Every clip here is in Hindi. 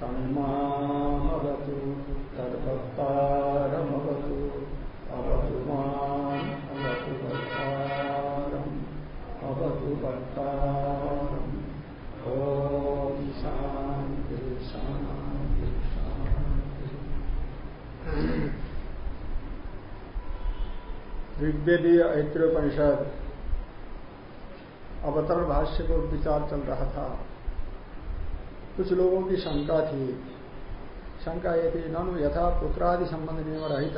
तन्मामवतु तद्भक्तारमवतु अवतु माम् अवतु भक्तारम् अवतु भक्तारम् ॐ शान्ति ऋग्वेदीय ऐत्रोपनिषद अवतरण भाष्य को विचार चल रहा था। कुछ लोगों की शंका थी। शंका ये थी, ननु यथा पुत्रादि संबंध नियम रहित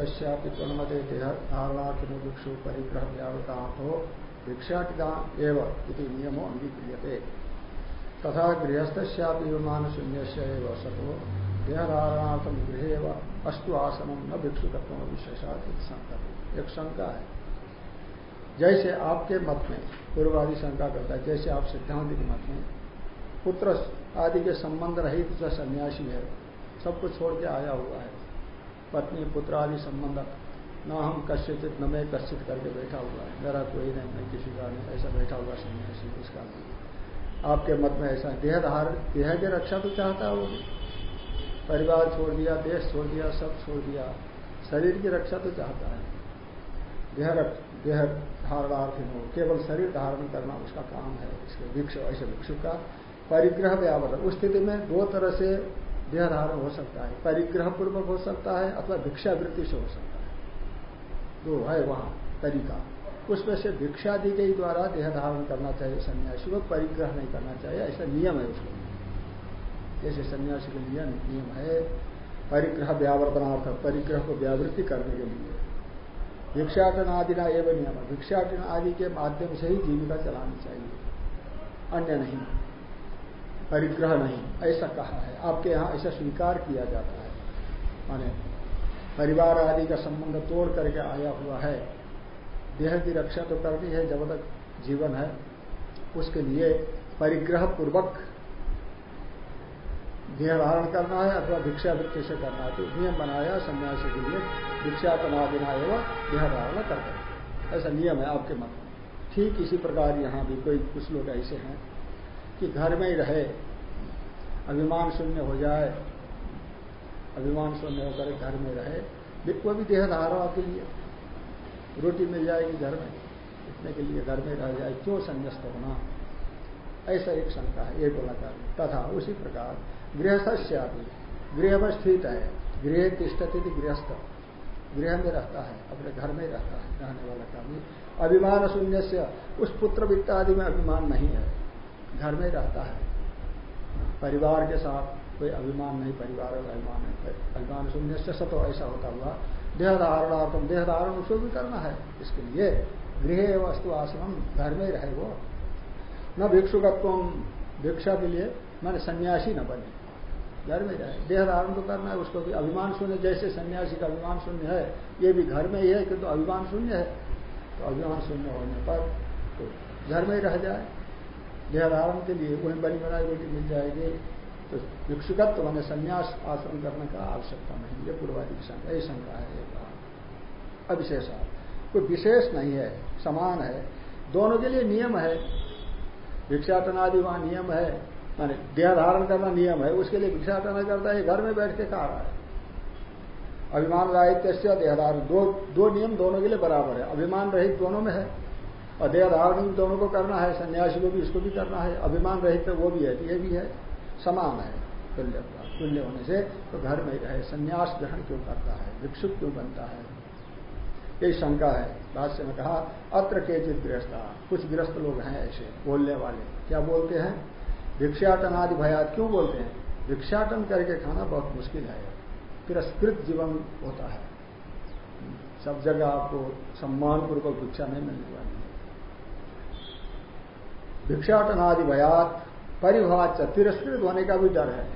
तन्मते धारणार्थ भिक्षु परिग्रह व्यावृतांत हो भिक्षाटिता एवं नियमो अंगीक्रियते तथा गृहस्थ्यापि विमान शून्य सतो देहधारणार्थम गृह अस्तु आसनम न भिक्षुकत्व विशेषात शंका एक शंका है। जैसे आपके मत में, पूर्वादि शंका करता है, जैसे आप सिद्धांत के मत में पुत्र आदि के संबंध रहित जो सन्यासी है, सब कुछ छोड़ के आया हुआ है। पत्नी, पुत्र आदि संबंध, न हम कश्यचित न मैं कश्चित करके बैठा हुआ है। मेरा कोई नहीं, मैं किसी का नहीं, ऐसा बैठा हुआ सन्यासी उसका नहीं। आपके मत में ऐसा देह धार, देह की रक्षा तो चाहता है वो परिवार छोड़ दिया, देश छोड़ दिया, सब छोड़ दिया, शरीर की रक्षा तो चाहता है। देह देह धारणार्थी हो, केवल शरीर धारण करना उसका काम है, इसके भिक्ष, ऐसे भिक्षु का परिग्रह व्यावर्तन उस स्थिति में दो तरह से देह धारण हो सकता है। परिग्रह पूर्वक हो सकता है अथवा भिक्षावृत्ति से हो सकता है। दो है वहाँ, तरीका। उसमें से भिक्षादि के द्वारा देह धारण करना चाहिए सन्यासी को, परिग्रह नहीं करना चाहिए, ऐसा नियम है उसको जैसे सन्यासी का नियम नियम है, परिग्रह व्यावर्तनार्थ परिग्रह को व्यावृत्ति करने के लिए। भिक्षाटन आदि ना एवं नियम भिक्षाटन आदि के माध्यम से ही जीविका चलानी चाहिए। अन्य नहीं। परिग्रह नहीं, ऐसा कहा है। आपके यहाँ ऐसा स्वीकार किया जाता है। माने परिवार आदि का संबंध तोड़ करके आया हुआ है। देह की रक्षा तो करनी है, जब तक जीवन है। उसके लिए परिग्रह पूर्वक देह धारण करना है अथवा भिक्षावृत्ति से करना है। तो नियम बनाया, सन्यासी के लिए भिक्षा तनादिना एवं देह धारण कर ऐसा नियम है आपके मत ठीक इसी प्रकार यहाँ भी कोई कुछ लोग ऐसे हैं। कि घर में ही रहे। अभिमान शून्य हो जाए। अभिमान शून्य होकर घर में रहे। वो भी देह धारा के लिए। रोटी मिल जाएगी घर में। इतने के लिए घर में रह जाए, क्यों संन्यास्त होना? ऐसा एक शंका है एक बोला कर तथा उसी प्रकार गृहस्थ गृह में स्थित है। गृह तिष्ठती गृहस्थ। गृह में रहता है, अपने घर में रहता है, रहने वाला का अभिमान शून्य से उस पुत्र वित्त आदि में अभिमान नहीं है। घर में रहता है। परिवार के साथ कोई अभिमान नहीं, परिवार का अभिमान है अभिमान से सतो ऐसा होता हुआ, देह धारणार्थम, देह धारण उसको भी करना है। इसके लिए गृह वस्तु आश्रम घर में रहे वो। न भिक्षुकत्व भिक्षा के लिए मैंने सन्यासी न बने। घर में रहे। देह धारण तो करना है, उसको भी अभिमान शून्य, जैसे सन्यासी का अभिमान शून्य है, ये भी घर में ही है, किंतु तो अभिमान शून्य है। तो अभिमान शून्य होने पर तो घर में ही रह जाए। देह धारण के लिए वही बनी बनाई रोटी मिल जाएगी। तो भिक्षुकत्व मैंने संन्यास आश्रम करने का आवश्यकता नहीं ये पूर्वादि शंका यही शंका है अविशेषा कोई विशेष नहीं है, समान है। दोनों के लिए नियम है। भिक्षाटन आदि वहाँ नियम है। माने देह धारण करना नियम है। उसके लिए भिक्षाटन करता है घर में बैठ के खा रहा है। अभिमान राहित्य देहधारण। दो दो नियम दोनों के लिए बराबर है। अभिमान रहित दोनों में है। और देह धारण भी दोनों को करना है, सन्यासी को भी, इसको भी करना है। अभिमान रहित वो भी है, ये भी है। समान है, तुल्य तुल्य होने से तो घर में रहे। संन्यास ग्रहण क्यों करता है? भिक्षुक क्यों बनता है? यही शंका है। भाष्य में कहा, अत्र केचित गृहस्था। कुछ गृहस्थ लोग हैं ऐसे, बोलने वाले। क्या बोलते हैं? भिक्षाटन आदि भयात क्यों बोलते हैं? भिक्षाटन करके खाना बहुत मुश्किल है। तिरस्कृत जीवन होता है। सब जगह आपको सम्मान पूर्वक भिक्षा नहीं मिलने वाली। भिक्षाटन आदि भयात परिभाच तिरस्कृत होने का भी डर है।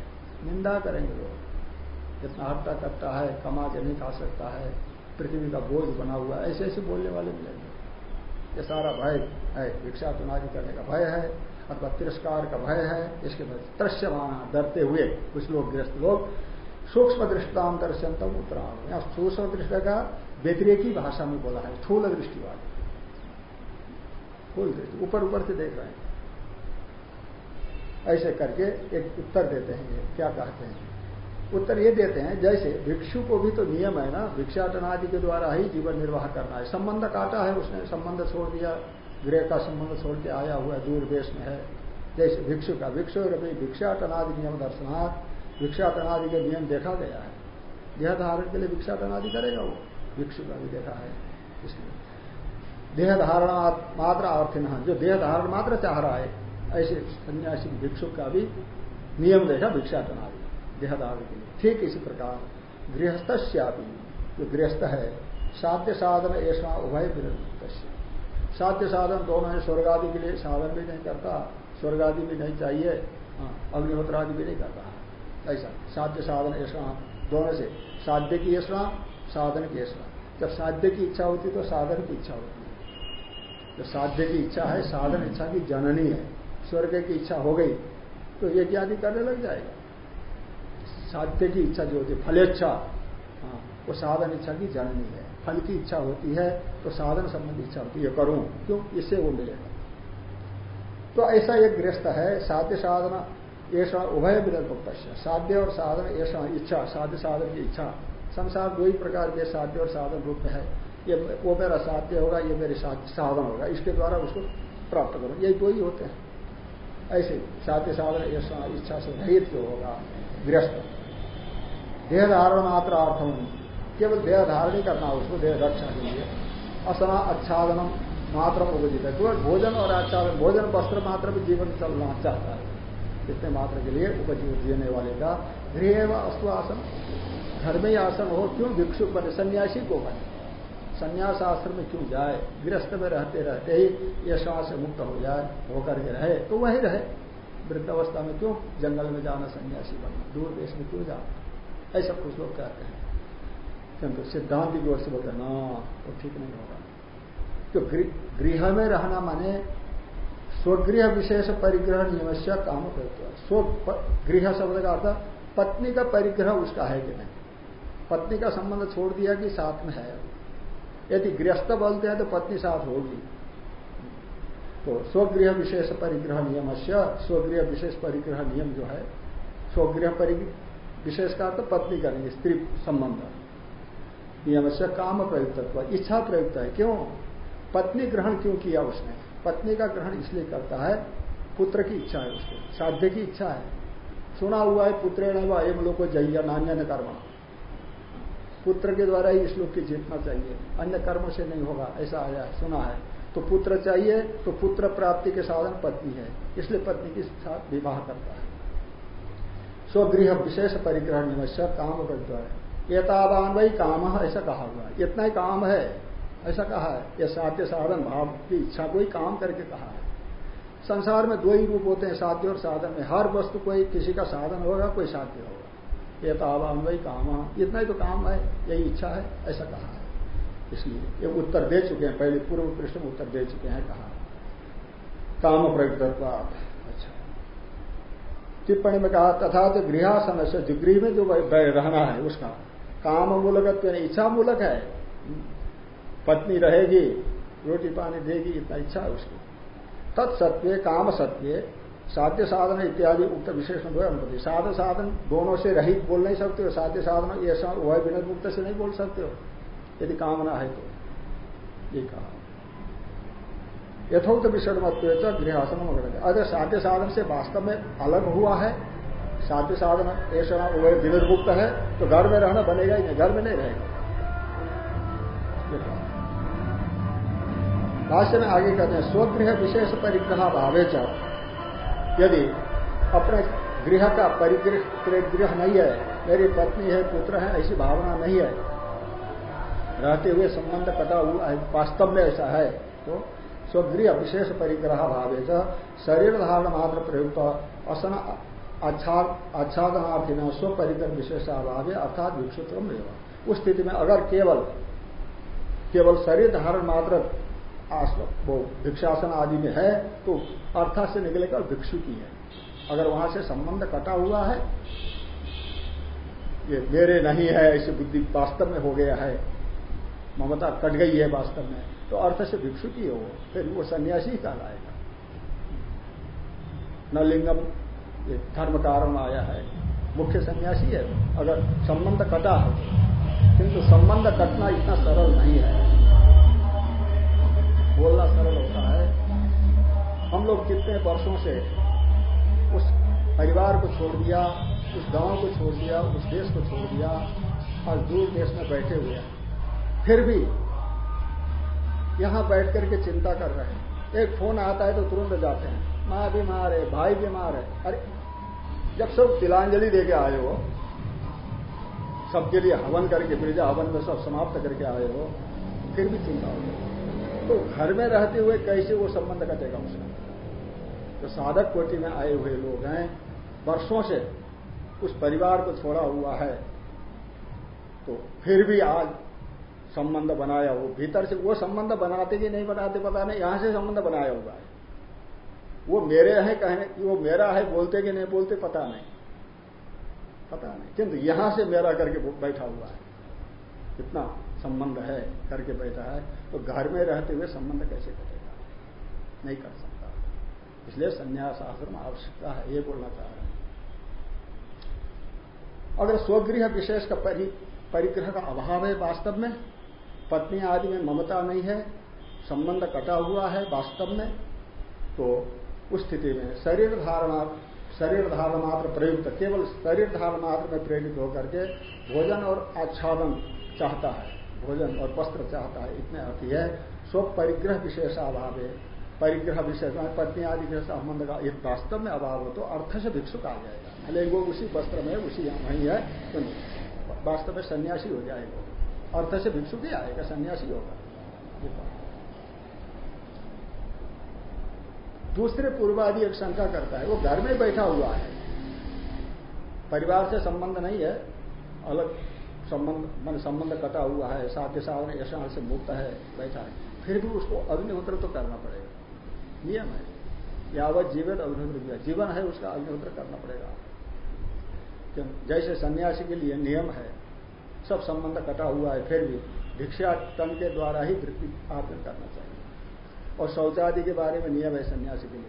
निंदा करेंगे लोग। इतना हट्टा कट्टा है, कमा के नहीं खा सकता है, पृथ्वी का बोझ बना हुआ है, ऐसे ऐसे बोलने वाले मिलेंगे। ये सारा भय है भिक्षा चुनावी करने का भय है, अथवा तिरस्कार का भय है, इसके बाद त्रश्यमाना डरते हुए कुछ लोग गृहस्थ लोग, सूक्ष्म दृष्टांतर संतम उत्तराण यहाँ सूक्ष्म दृष्टि का व्यतिरेकी भाषा में बोला है, स्थूल दृष्टि वाली दृष्टि, ऊपर ऊपर से देख रहे हैं। ऐसे करके एक उत्तर देते हैं ये, क्या कहते हैं? उत्तर ये देते हैं, जैसे भिक्षु को भी तो नियम है ना भिक्षाटन आदि के द्वारा ही जीवन निर्वाह करना है। संबंध काटा है उसने, संबंध छोड़ दिया गृह का संबंध छोड़ के आया हुआ दूर देश में है। जैसे भिक्षु का, भिक्षु भिक्षाटन आदि नियम दर्शनार्थ भिक्षाटन आदि के नियम देखा गया है। देह धारण के लिए भिक्षाटन आदि करेगा वो, भिक्षु का भी देखा है इसलिए देह धारण मात्र अर्थ जो देह धारण मात्र चाह रहा है ऐसे सन्यासी भिक्षु का भी नियम देखा भिक्षाटन आदि देहदान के लिए। ठीक इसी प्रकार गृहस्थ जो गृहस्थ है साध्य साधन ऐसा उभय साध्य साधन दोनों है? स्वर्ग आदि के लिए साधन भी नहीं करता स्वर्ग आदि भी नहीं चाहिए हाँ, अग्निहोत्र आदि भी नहीं करता। ऐसा साध्य साधन ऐसा दोनों से साध्य की ऐसा साधन की ऐसा। जब साध्य की इच्छा होती तो साधन की इच्छा होती है। जब साध्य की इच्छा है साधन इच्छा की जननी है। स्वर्ग की इच्छा हो गई तो ये ज्ञानी करने लग जाएगा। साध्य की इच्छा जो होती है फलेच्छा हाँ, वो साधन इच्छा की जननी है। फल की इच्छा होती है तो साधन संबंधी इच्छा होती है करूँ क्यों? इससे वो मिलेगा। तो ऐसा एक गृहस्थ है साध्य साधना ऐसा उभय विरल साध्य और साधन ऐसा इच्छा साध्य साधन की इच्छा। संसार दो ही प्रकार के साध्य और साधन रूप में है। ये वो मेरा साध्य होगा ये मेरे साधन होगा। इसके द्वारा उसको प्राप्त करूँ। ये दो ही होते हैं। ऐसे साध्य साधन इच्छा से रहित जो होगा गृहस्थ देह धारण मात्र अर्थम केवल देह धारण ही करना, उसको देह रक्षा के लिए असना आच्छादनम मात्र उपजित है। केवल भोजन और आच्छादन, भोजन वस्त्र मात्र भी जीवन चलना चाहता है। इतने मात्र के लिए उपजीव जीने वाले का गृह व अस्तु आसन घर में ही आसन हो, क्यों भिक्षुक बने सन्यासी को बने? संन्यास आश्रम में क्यों जाए? गृहस्थ में रहते रहते ही ये श्वास से मुक्त हो जाए, होकर के रहे तो वही रहे। वृद्ध अवस्था में क्यों? जंगल में जाना सन्यासी बनना, दूर देश में क्यों जाना? ऐसा कुछ लोग कहते हैं। किंतु सिद्धांत की ओर से बोलते ना, वो ठीक नहीं होगा। तो गृह में रहना माने स्वगृह विशेष परिग्रह से काम करते स्व, गृह शब्द का अर्थ, पत्नी का परिग्रह उसका है कि नहीं? पत्नी का संबंध छोड़ दिया कि साथ में है यदि गृहस्थ बोलते हैं तो पत्नी साथ होगी। तो स्वगृह विशेष परिग्रह नियम स्वगृह विशेष परिग्रह नियम जो है, स्वगृह विशेष का तो पत्नी करेंगे, स्त्री संबंध। नियम से काम प्रयुक्त इच्छा प्रयुक्त है। क्यों? पत्नी ग्रहण क्यों किया उसने? पत्नी का ग्रहण इसलिए करता है, पुत्र की इच्छा है उसको, साध्य की इच्छा है। सुना हुआ है पुत्र न एम लोग को जहिया नान्य न कर्म। पुत्र के द्वारा ही श्लोक की जीतना चाहिए। अन्य कर्मों से नहीं होगा, ऐसा आया, सुना है। तो पुत्र चाहिए तो पुत्र प्राप्ति के साधन पत्नी है। इसलिए पत्नी के साथ विवाह करता है। स्वगृह विशेष परिग्रह निवश्य काम है। एतावान वही काम, ऐसा कहा हुआ इतना ही काम है, ऐसा कहा है। यह साध्य साधन, भाव की इच्छा को ही काम करके कहा है। संसार में दो ही रूप होते हैं, साध्य और साधन में। हर वस्तु कोई किसी का साधन होगा, कोई साध्य होगा। ये तावान वही काम। इतना ही तो काम है, यही इच्छा है, ऐसा कहा है। इसलिए ये उत्तर दे चुके हैं, पहले पूर्व पृष्ठ में उत्तर दे चुके हैं, कहा काम प्रयुक्त टिप्पणी में कहा, तथा जो गृहासन से जो गृह में जो रहना है, उसका। काम मूलक इच्छा मूलक है। पत्नी रहेगी, रोटी पानी देगी, इतना इच्छा है उसकी। तत्सत्य काम सत्य साध्य साधन इत्यादि उक्त विशेषण दो अनुपति साधन साधन दोनों से रहित बोल नहीं सकते हो। साध्य साधन ऐसा वह विनोद मुक्त से नहीं बोल सकते हो। यदि कामना है तो। ये कहा। यथोक्त विषण मत गृहासन अगर साध्य साधन से वास्तव में अलग हुआ है। साध्य साधन ऐसा वह विनिर्मुक्त है तो घर में रहना बनेगा ही नहीं। घर में नहीं रहेगा। भाष्य में आगे कहते हैं, स्वगृह विशेष परिग्रह भावे यदि अपने गृह का परिग्रह गृह नहीं है, मेरी पत्नी है, पुत्र है, ऐसी भावना नहीं है। रहते हुए संबंध कटा हुआ वास्तव में ऐसा है। तो स्वगृह विशेष परिग्रह भावे शरीर धारण मात्र प्रयुक्त असन आच्छादनार्थी न स्व विशेष है अर्थात भिक्षुत्व उस स्थिति में अगर केवल केवल शरीर धारण मात्र वो भिक्षासन आदि में है तो अर्था से निकलेगा भिक्षु की है। अगर वहाँ से संबंध कटा हुआ है, ये मेरे नहीं है ऐसी बुद्धि वास्तव में हो गया है, ममता कट गई है वास्तव में तो अर्थ से भिक्षु की हो फिर वो सन्यासी ही कहलाएगा। न लिंगम धर्म कारण आया है, मुख्य सन्यासी है। अगर संबंध कटा हो, किंतु संबंध कटना इतना सरल नहीं है। बोलना सरल होता है। हम लोग कितने वर्षों से उस परिवार को छोड़ दिया, उस गाँव को छोड़ दिया, उस देश को छोड़ दिया, और दूर देश में बैठे हुए हैं। फिर भी यहाँ बैठ करके चिंता कर रहे हैं। एक फ़ोन आता है तो तुरंत जाते हैं। माँ बीमार है भाई बीमार है अरे, जब सब तिलांजलि दे के आए हो, सबके लिए हवन करके, ब्रिजा हवन में सब समाप्त करके आए हो, फिर भी चिंता हो तो घर में रहते हुए कैसे वो संबंध कटेगा उसका? जो साधक कोटि में आए हुए लोग हैं, वर्षों से उस परिवार को छोड़ा हुआ है। तो फिर भी आज संबंध बनाया हो भीतर से, वो संबंध बनाते कि नहीं बनाते पता नहीं, यहाँ से संबंध बनाया हुआ है। वो मेरे हैं कहने वो मेरा है बोलते कि नहीं बोलते पता नहीं। पता नहीं, किंतु यहाँ से मेरा करके बैठा हुआ है। इतना संबंध है करके बैठा है तो घर में रहते हुए संबंध कैसे करेगा नहीं कर सकता। इसलिए संन्यास आश्रम आवश्यकता है, ये बोलना चाह रहे हैं। अगर स्वगृह विशेष का परिग्रह का अभाव है वास्तव में, पत्नी आदि में ममता नहीं है, संबंध कटा हुआ है वास्तव में तो उस स्थिति में शरीर धारणा, शरीर धारण मात्र प्रयुक्त, केवल शरीर धारण मात्र में प्रेरित होकर के भोजन और आच्छादन चाहता है। भोजन और वस्त्र चाहता है, इतने अति है। स्व परिग्रह विशेष अभाव है। परिग्रह विशेष पत्नी आदि के संबंध का एक वास्तव में अभाव हो तो अर्थ से भिक्षुक आ जाएगा। भले वो उसी वस्त्र में, उसी वहीं है तो वास्तव में सन्यासी हो जाएगा। अर्थ से भिक्षुक ही आएगा, सन्यासी होगा। दूसरे पूर्वादि एक शंका करता है, वो घर में बैठा हुआ है। परिवार से संबंध नहीं है, अलग संबंध, मन संबंध कटा हुआ है, साध्य साधन ऐसा से मुक्त है, बैठा है। फिर भी उसको अग्निहोत्र तो करना पड़ेगा। नियम है। यावत जीवित अग्निहोत्र किया जीवन है, उसका अग्निहोत्र करना पड़ेगा। जैसे सन्यासी के लिए नियम है, सब संबंध कटा हुआ है, फिर भी भिक्षाटन के द्वारा ही वृत्ति आर्जन करना चाहिए। और शौचादि के बारे में नियम है सन्यासी के लिए।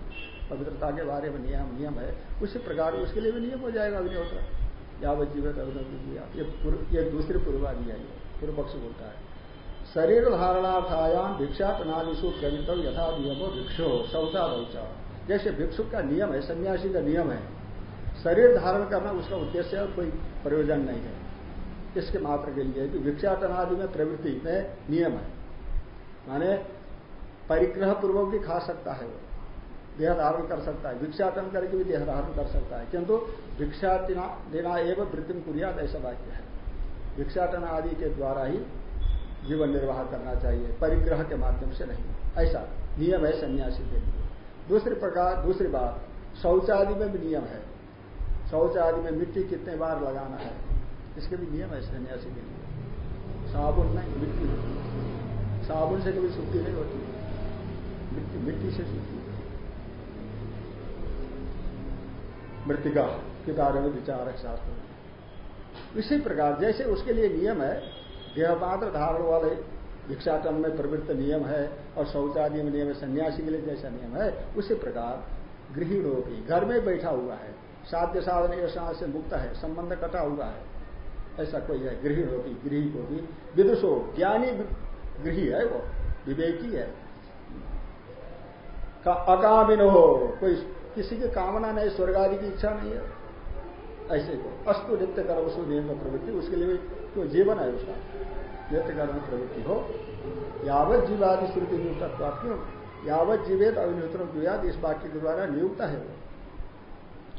पवित्रता के बारे में नियम नियम है। उसी प्रकार उसके लिए भी नियम हो जाएगा अग्निहोत्र। यावत जीवित अग्निहोत्र ये दूसरी है। पूर्व पक्ष बोलता है। शरीर धारणार्थायाम भिक्षा प्रणालीसु प्रवृत्त यथा नियमो भिक्षो शौचा शौचा जैसे भिक्षुक का नियम है, सन्यासी का नियम है। शरीर धारण करना उसका उद्देश्य और कोई प्रयोजन नहीं है। इसके मात्र के लिए कि भिक्षाटन आदि में प्रवृत्ति में नियम है। माने परिग्रह पूर्वक भी खा सकता है वो। देह धारण कर सकता है, भिक्षाटन करके भी देह धारण कर सकता है। किंतु भिक्षा देना एवं वृत्ति कुरियात ऐसा वाक्य है। भिक्षाटन आदि के द्वारा ही जीवन निर्वाह करना चाहिए, परिग्रह के माध्यम से नहीं। ऐसा नियम है सन्यासी के लिए। दूसरी प्रकार, दूसरी बात, शौचादि में भी नियम है। शौच आदि में मिट्टी कितने बार लगाना है? इसके भी नियम है सन्यासी के लिए। साबुन नहीं, मिट्टी साबुन से कभी शुद्धि नहीं होती। मिट्टी मिट्टी से शुद्धि मृतिका के बारे में विचार है शास्त्र में। इसी प्रकार, जैसे उसके लिए नियम है, देहपात्र धारण वाले भिक्षाटन में प्रवृत्त नियम है और शौचादि में नियम है, सन्यासी के लिए जैसा नियम है, उसी प्रकार गृहिणों भी घर में बैठा हुआ है, साध्य साधन ऐसा से मुक्त है, संबंध कटा हुआ है, ऐसा कोई है गृह होती गृह को भी विदुषो, ज्ञानी गृह है वो, विवेकी है। का अकामिन हो, कोई किसी की कामना नहीं, स्वर्ग आदि की इच्छा नहीं है। ऐसे को अस्तु नित्य कर्म सु नियम प्रवृत्ति, उसके लिए कोई जीवन है उसका? नित्य कर्म प्रवृत्ति हो। यावत जीवादि श्रुति नियुक्त क्यों। यावत जीवेद अभिनियुत्र इस वाक्य के द्वारा नियुक्त है वो।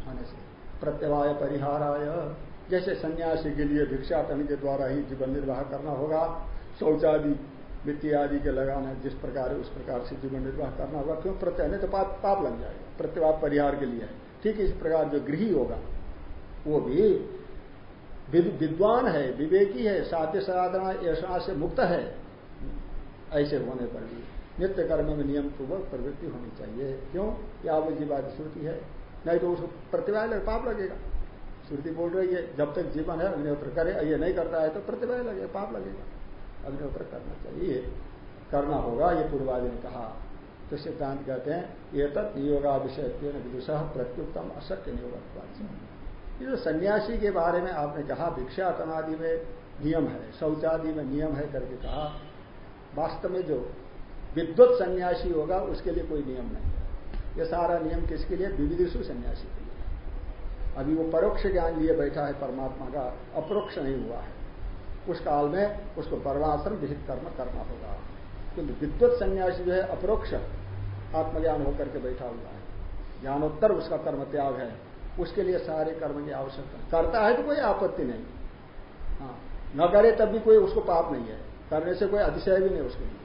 होने से प्रत्यवाय परिहाराय। जैसे सन्यासी के लिए भिक्षाटन के द्वारा ही जीवन निर्वाह करना होगा, शौचादि, मिट्टी आदि के लगाना, जिस प्रकार, उस प्रकार से जीवन निर्वाह करना होगा, क्यों? प्रत्यय नहीं तो पाप पाप लग जाएगा। प्रत्यवाह परिहार के लिए ठीक इस प्रकार जो गृही होगा, वो भी विद्वान है, विवेकी है, साध्य साधना ऐसा से मुक्त है, ऐसे होने पर भी नित्य कर्म में नियम पूर्वक प्रवृत्ति होनी चाहिए। क्यों? क्या वो जीवाद श्रुति है। नहीं तो उसको प्रतिभा पाप लगेगा। श्रुति बोल रही है, जब तक जीवन है, अग्निहोत्र करे ये नहीं करता है तो प्रतिभा लगेगा, पाप लगेगा। अग्निहोत्र करना चाहिए। करना होगा, ये पूर्वादि ने कहा। तो सिद्धांत कहते हैं ये तत् नियोगा विषय विदुष प्रत्युत्तम अशक्य नियोग ये जो सन्यासी के बारे में आपने कहा भिक्षा तनादि में नियम है, शौचादि में नियम है करके कहा, वास्तव में जो विद्वत सन्यासी होगा, उसके लिए कोई नियम नहीं है। ये सारा नियम किसके लिए? विविधिशु सन्यासी के लिए। अभी वो परोक्ष ज्ञान लिए बैठा है परमात्मा का, अप्रोक्ष नहीं हुआ है। उस काल में उसको वर्णाश्रम विहित कर्म करना होगा। किंतु विद्वत सन्यासी जो है अप्रोक्ष आत्मज्ञान होकर के बैठा हुआ है। ज्ञानोत्तर उसका कर्म त्याग है। उसके लिए सारे कर्म की आवश्यकता करता है तो कोई आपत्ति नहीं। हाँ न करे तब भी कोई उसको पाप नहीं है। करने से कोई अतिशय भी नहीं उसके लिए।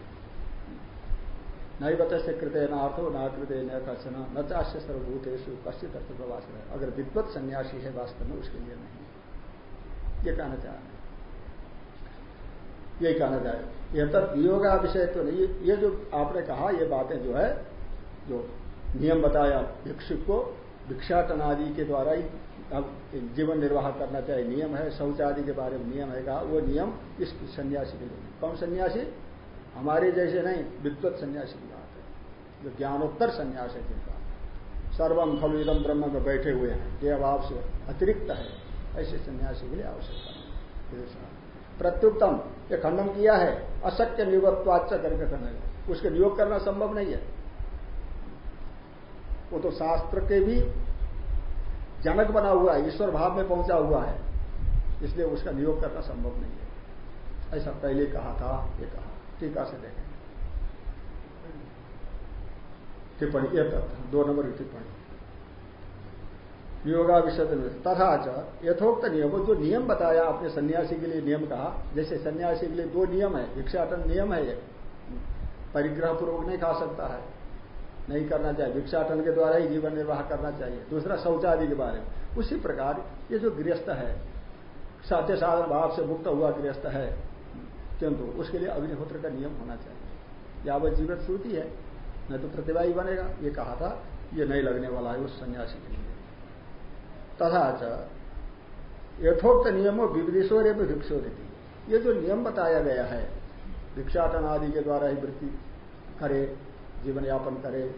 नहीं बतस्य कृत्य न अर्थो न कृत्य न कशन न चाश्य सर्वभूतेशु कश्चित अर्थ प्रवास है। अगर विद्वत सन्यासी है वास्तव में उसके लिए नहीं। ये कहना चाह रहे यही कहना चाहे यह तब वियोगा विषय तो नहीं, ये जो आपने कहा, ये बातें जो है, जो नियम बताया भिक्षुक को भिक्षाटन आदि के द्वारा ही अब जीवन निर्वाह करना चाहिए। नियम है, शौचादि के बारे में नियम है कहा, वो नियम इस सन्यासी के लिए। कौन सन्यासी? हमारे जैसे नहीं, विद्वत सन्यासी की बात है। जो ज्ञानोत्तर सन्यास है जिनका। सर्वम खलु इदम ब्रह्म में बैठे हुए हैं। ये अभाव से अतिरिक्त है, ऐसे सन्यासी के लिए आवश्यकता प्रत्युत्तम ये खंडन किया है अशक्य नियोगत्वाच करके खंडन उसके नियोग करना संभव नहीं है। वो तो शास्त्र के भी जनक बना हुआ है, ईश्वर भाव में पहुँचा हुआ है। इसलिए उसका नियोग करना संभव नहीं है। ऐसा पहले कहा था, ये कहा। टीका से देखें। टिप्पणी, एक दो नंबर की टिप्पणी। नियोगा विषय तथा यथोक्त नियम, जो नियम बताया आपने सन्यासी के लिए नियम कहा, जैसे सन्यासी के लिए दो नियम है, भिक्षाटन नियम है ये परिग्रह पूर्वक नहीं खा सकता है। नहीं करना चाहिए। भिक्षाटन के द्वारा ही जीवन निर्वाह करना चाहिए। दूसरा, शौचादि के बारे में। उसी प्रकार ये जो गृहस्थ है साध्य साधन भाव से मुक्त हुआ गृहस्थ है, किंतु उसके लिए अग्निहोत्र का नियम होना चाहिए। यावत जीवन श्रुति है न तो प्रतिभा बनेगा। ये कहा था, ये नहीं लगने वाला है उस सन्यासी के लिए। तथा यथोक्त नियमों विविधिशोर भिक्षोरिति ये जो नियम बताया गया है भिक्षाटन आदि के द्वारा ही वृत्ति करे जीवन यापन करे,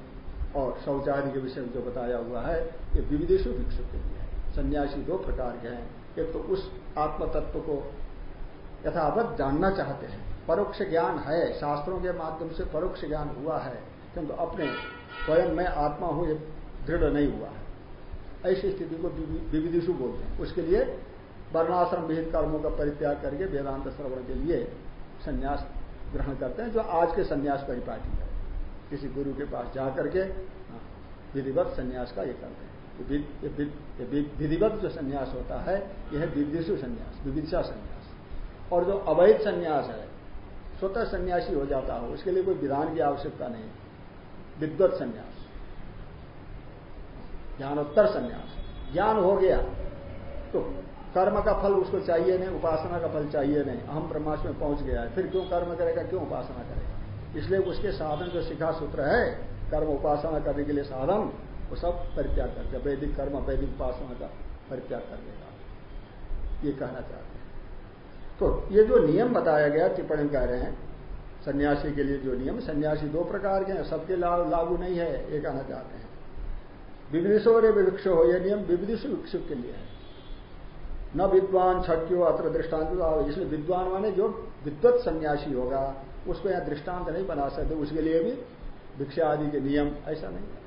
और शौचादि के विषय में जो बताया हुआ है, ये विविधिशु भिक्षु के लिए है। सन्यासी दो प्रकार के हैं। एक तो उस आत्म तत्व को यथावत जानना चाहते हैं। परोक्ष ज्ञान है, शास्त्रों के माध्यम से परोक्ष ज्ञान हुआ है, किंतु अपने स्वयं में आत्मा हूँ, ये दृढ़ नहीं हुआ है। ऐसी स्थिति को विविधिशु बोलते हैं। उसके लिए वर्णाश्रम विहित कर्मों का परित्याग करके वेदांत श्रवण के लिए संन्यास ग्रहण करते हैं जो आज के संन्यास परिपाटी है किसी गुरु के पास जाकर के हाँ, विधिवत संन्यास का ये करते हैं। विधिवत जो संन्यास होता है यह विविधिशु संन्यास विविधा संन्यास। और जो अवैध संन्यास है स्वतः सन्यासी हो जाता हो उसके लिए कोई विधान की आवश्यकता नहीं। विद्वत संन्यास। ज्ञानोत्तर संन्यास। ज्ञान हो गया तो कर्म का फल उसको चाहिए नहीं, उपासना का फल चाहिए नहीं, अहम ब्रह्मास्म में पहुँच गया है। फिर क्यों कर्म करेगा, क्यों उपासना करेगा? इसलिए उसके साधन जो शिखा सूत्र है, कर्म उपासना करने के लिए साधन, वो सब परित्याग करते वैदिक कर्म, वैदिक उपासना का परित्याग कर देगा ये कहना चाहते हैं। तो ये जो नियम बताया गया टिप्पणी कह रहे हैं, सन्यासी के लिए जो नियम, सन्यासी दो प्रकार के हैं, सबके लागू नहीं है, ये कहना चाहते हैं। विविधिशो रे विविक्ष हो, यह नियम विविधिशु विक्षुप के लिए है। न विद्वान छक्यो अत्र दृष्टांत इसलिए विद्वान माने जो विद्वत सन्यासी होगा, उसको यहाँ दृष्टांत नहीं बना सकते, उसके लिए भी भिक्षा आदि के नियम, ऐसा नहीं है।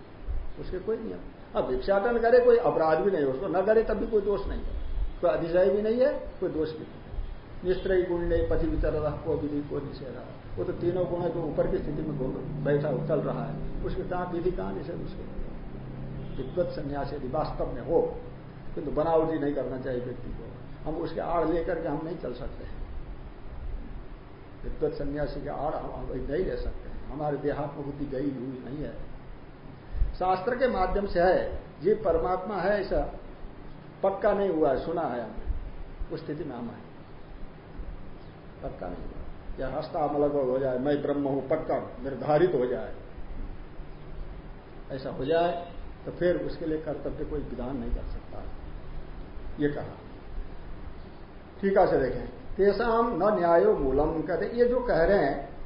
उसके कोई नियम। अब भिक्षाटन करे, कोई अपराध भी नहीं उसको न करे, तब भी कोई दोष नहीं है। कोई अतिशय भी नहीं है, कोई दोष भी नहीं है। निस्त्र गुण नहीं पति विचार रहा को विधि, को निषेध। वो तो तीनों गुण जो ऊपर की स्थिति में बैठा, चल रहा है। उसके कहा विधि, कहाँ निषेध उसके? विद्वत संन्यास यदि वास्तव में हो किंतु तो बनावटी नहीं करना चाहिए व्यक्ति को। हम उसके आड़ लेकर के हम नहीं चल सकते हैं। विद्वत सन्यासी के आड़ हम नहीं ले सकते हैं। हमारे देहात्म बुद्धि गई हुई नहीं है। शास्त्र के माध्यम से है जीव परमात्मा है, ऐसा पक्का नहीं हुआ है, सुना है हमने। उस स्थिति में हम है। पक्का नहीं हुआ। या हस्तामलग हो जाए, मैं ब्रह्म हूँ, पक्का निर्धारित हो जाए। ऐसा हो जाए तो फिर उसके लिए कर्तव्य कोई विधान नहीं कर सकता। ये कहा। ठीक है से देखें। तेसाम न न्यायो मूलम, कहते ये जो कह रहे हैं,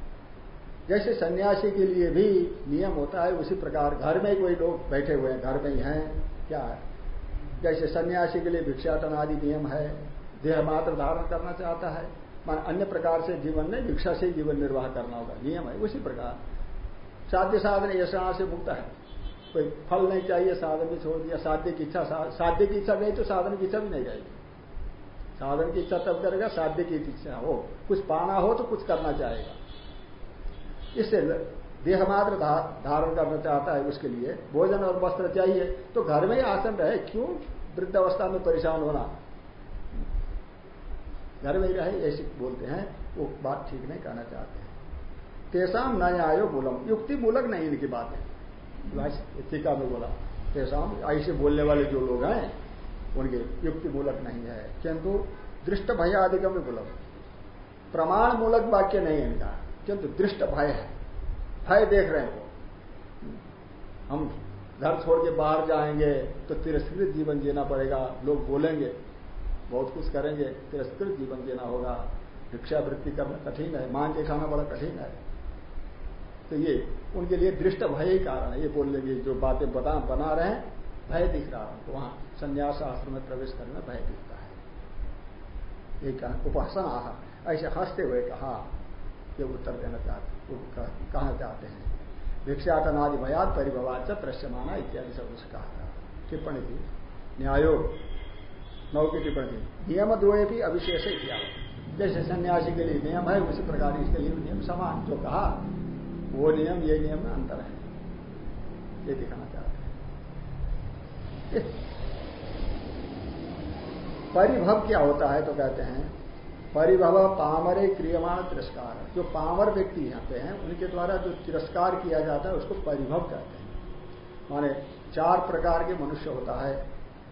जैसे सन्यासी के लिए भी नियम होता है, उसी प्रकार घर में कोई लोग बैठे हुए हैं, घर में ही हैं, क्या है? जैसे सन्यासी के लिए भिक्षाटन आदि नियम है, देह मात्र धारण करना चाहता है, मान अन्य प्रकार से जीवन में भिक्षा से जीवन निर्वाह करना होगा, नियम है, उसी प्रकार। साध्य साधन ऐसा से मुक्त है। कोई फल नहीं चाहिए, साधन भी छोड़ दिया, साध्य की इच्छा साध्य की इच्छा गई तो साधन की इच्छा भी नहीं जाएगी। साधन की इच्छा तब करेगा, साध्य की इच्छा हो। कुछ पाना हो तो कुछ करना चाहेगा। इससे देह मात्र धारण करना चाहता है उसके लिए, भोजन और वस्त्र चाहिए तो घर में ही आसन रहे, क्यों? वृद्धावस्था में परेशान होना। घर में ही रहे, ऐसे बोलते हैं, वो बात ठीक नहीं कहना चाहते हैं। तेसाम आयो मूलम। युक्ति मूलक नहीं इनकी बात। है टीका में बोला तेसाम ऐसे बोलने वाले जो लोग हैं, उनके युक्ति मूलक नहीं है। किंतु दृष्ट भय अधिकम मूलक प्रमाण मूलक वाक्य नहीं है इनका। किंतु दृष्ट भय है। भय देख रहे हैं वो। हम घर छोड़ के बाहर जाएँगे तो तिरस्कृत जीवन जीना पड़ेगा। लोग बोलेंगे, बहुत कुछ करेंगे, तिरस्कृत जीवन जीना होगा। भिक्षावृत्ति करना कठिन है, मांग के खाना बड़ा कठिन है। तो ये उनके लिए दृष्ट भय ही कारण है। ये बोलने की जो बातें बता, बना रहे हैं, भय दिख रहा है तो वहाँ संन्यास आश्रम में प्रवेश करने में भय दिखता है। ये कहा, उपासना ऐसे हँसते हुए कहा, ये उत्तर देना चाहते कहा चाहते हैं। भिक्षाटनादि भयात परिभवाच प्रश्यमाना इत्यादि सब उसका कहा था। टिप्पणी थी न्यायो नौ की टिप्पणी नियम द्वय भी अविशेष किया जैसे सन्यासी के लिए नियम है, उसी प्रकार इसके लिए नियम समान। जो कहा वो नियम, ये नियम में अंतर है। ये दिखाना चाहते हैं। परिभव क्या होता है तो कहते हैं, परिभव पामरे क्रियमाण तिरस्कार। जो पामर व्यक्ति यहाँ पे हैं, उनके द्वारा जो तिरस्कार किया जाता है, उसको परिभव कहते हैं। माने चार प्रकार के मनुष्य होता है।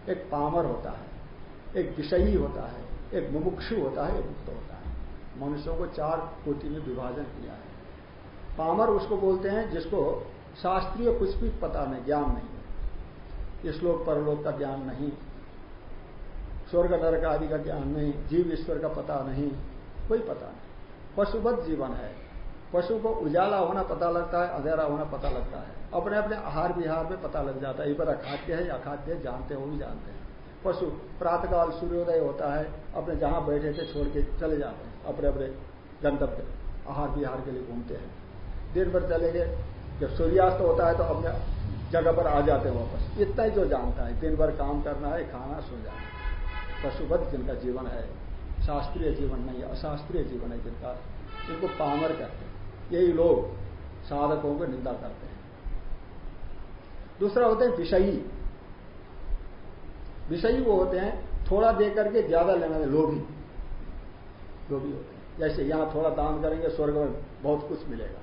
एक पामर होता है, एक विषयी होता है, एक मुमुक्षु होता है, एक मुक्त होता है। मनुष्यों को चार कोटि में विभाजन किया है। पामर उसको बोलते हैं जिसको शास्त्रीय कुछ भी पता नहीं ज्ञान नहीं है। श्लोक परलोक का ज्ञान नहीं, स्वर्ग नरक आदि का ज्ञान नहीं, जीव ईश्वर का पता नहीं, कोई पता नहीं। पशुबद्ध जीवन है। पशु को उजाला होना पता लगता है, अंधेरा होना पता लगता है। अपने अपने आहार विहार में पता लग जाता है, ये पता खाद्य है या अखाद्य है, जानते हो भी जानते हैं। पशु प्रातकाल सूर्योदय होता है, अपने जहाँ बैठे थे, छोड़ के चले जाते हैं, अपने अपने गंतव्य, आहार विहार के लिए घूमते हैं। दिन भर चले गए जब सूर्यास्त होता है तो अपने जगह पर आ जाते हैं वापस। इतना ही जो जानता है, दिन भर काम करना है, खाना, सो जाना पशुबद्ध जिनका जीवन है, शास्त्रीय जीवन नहीं, अशास्त्रीय जीवन है जिनका इनको पामर कहते हैं। यही लोग साधकों को निंदा करते हैं। दूसरा होते हैं विषयी। विषयी वो होते हैं, थोड़ा दे करके ज़्यादा लेना लोभी। लोभी होते हैं। जैसे यहाँ थोड़ा दान करेंगे, स्वर्ग में बहुत कुछ मिलेगा।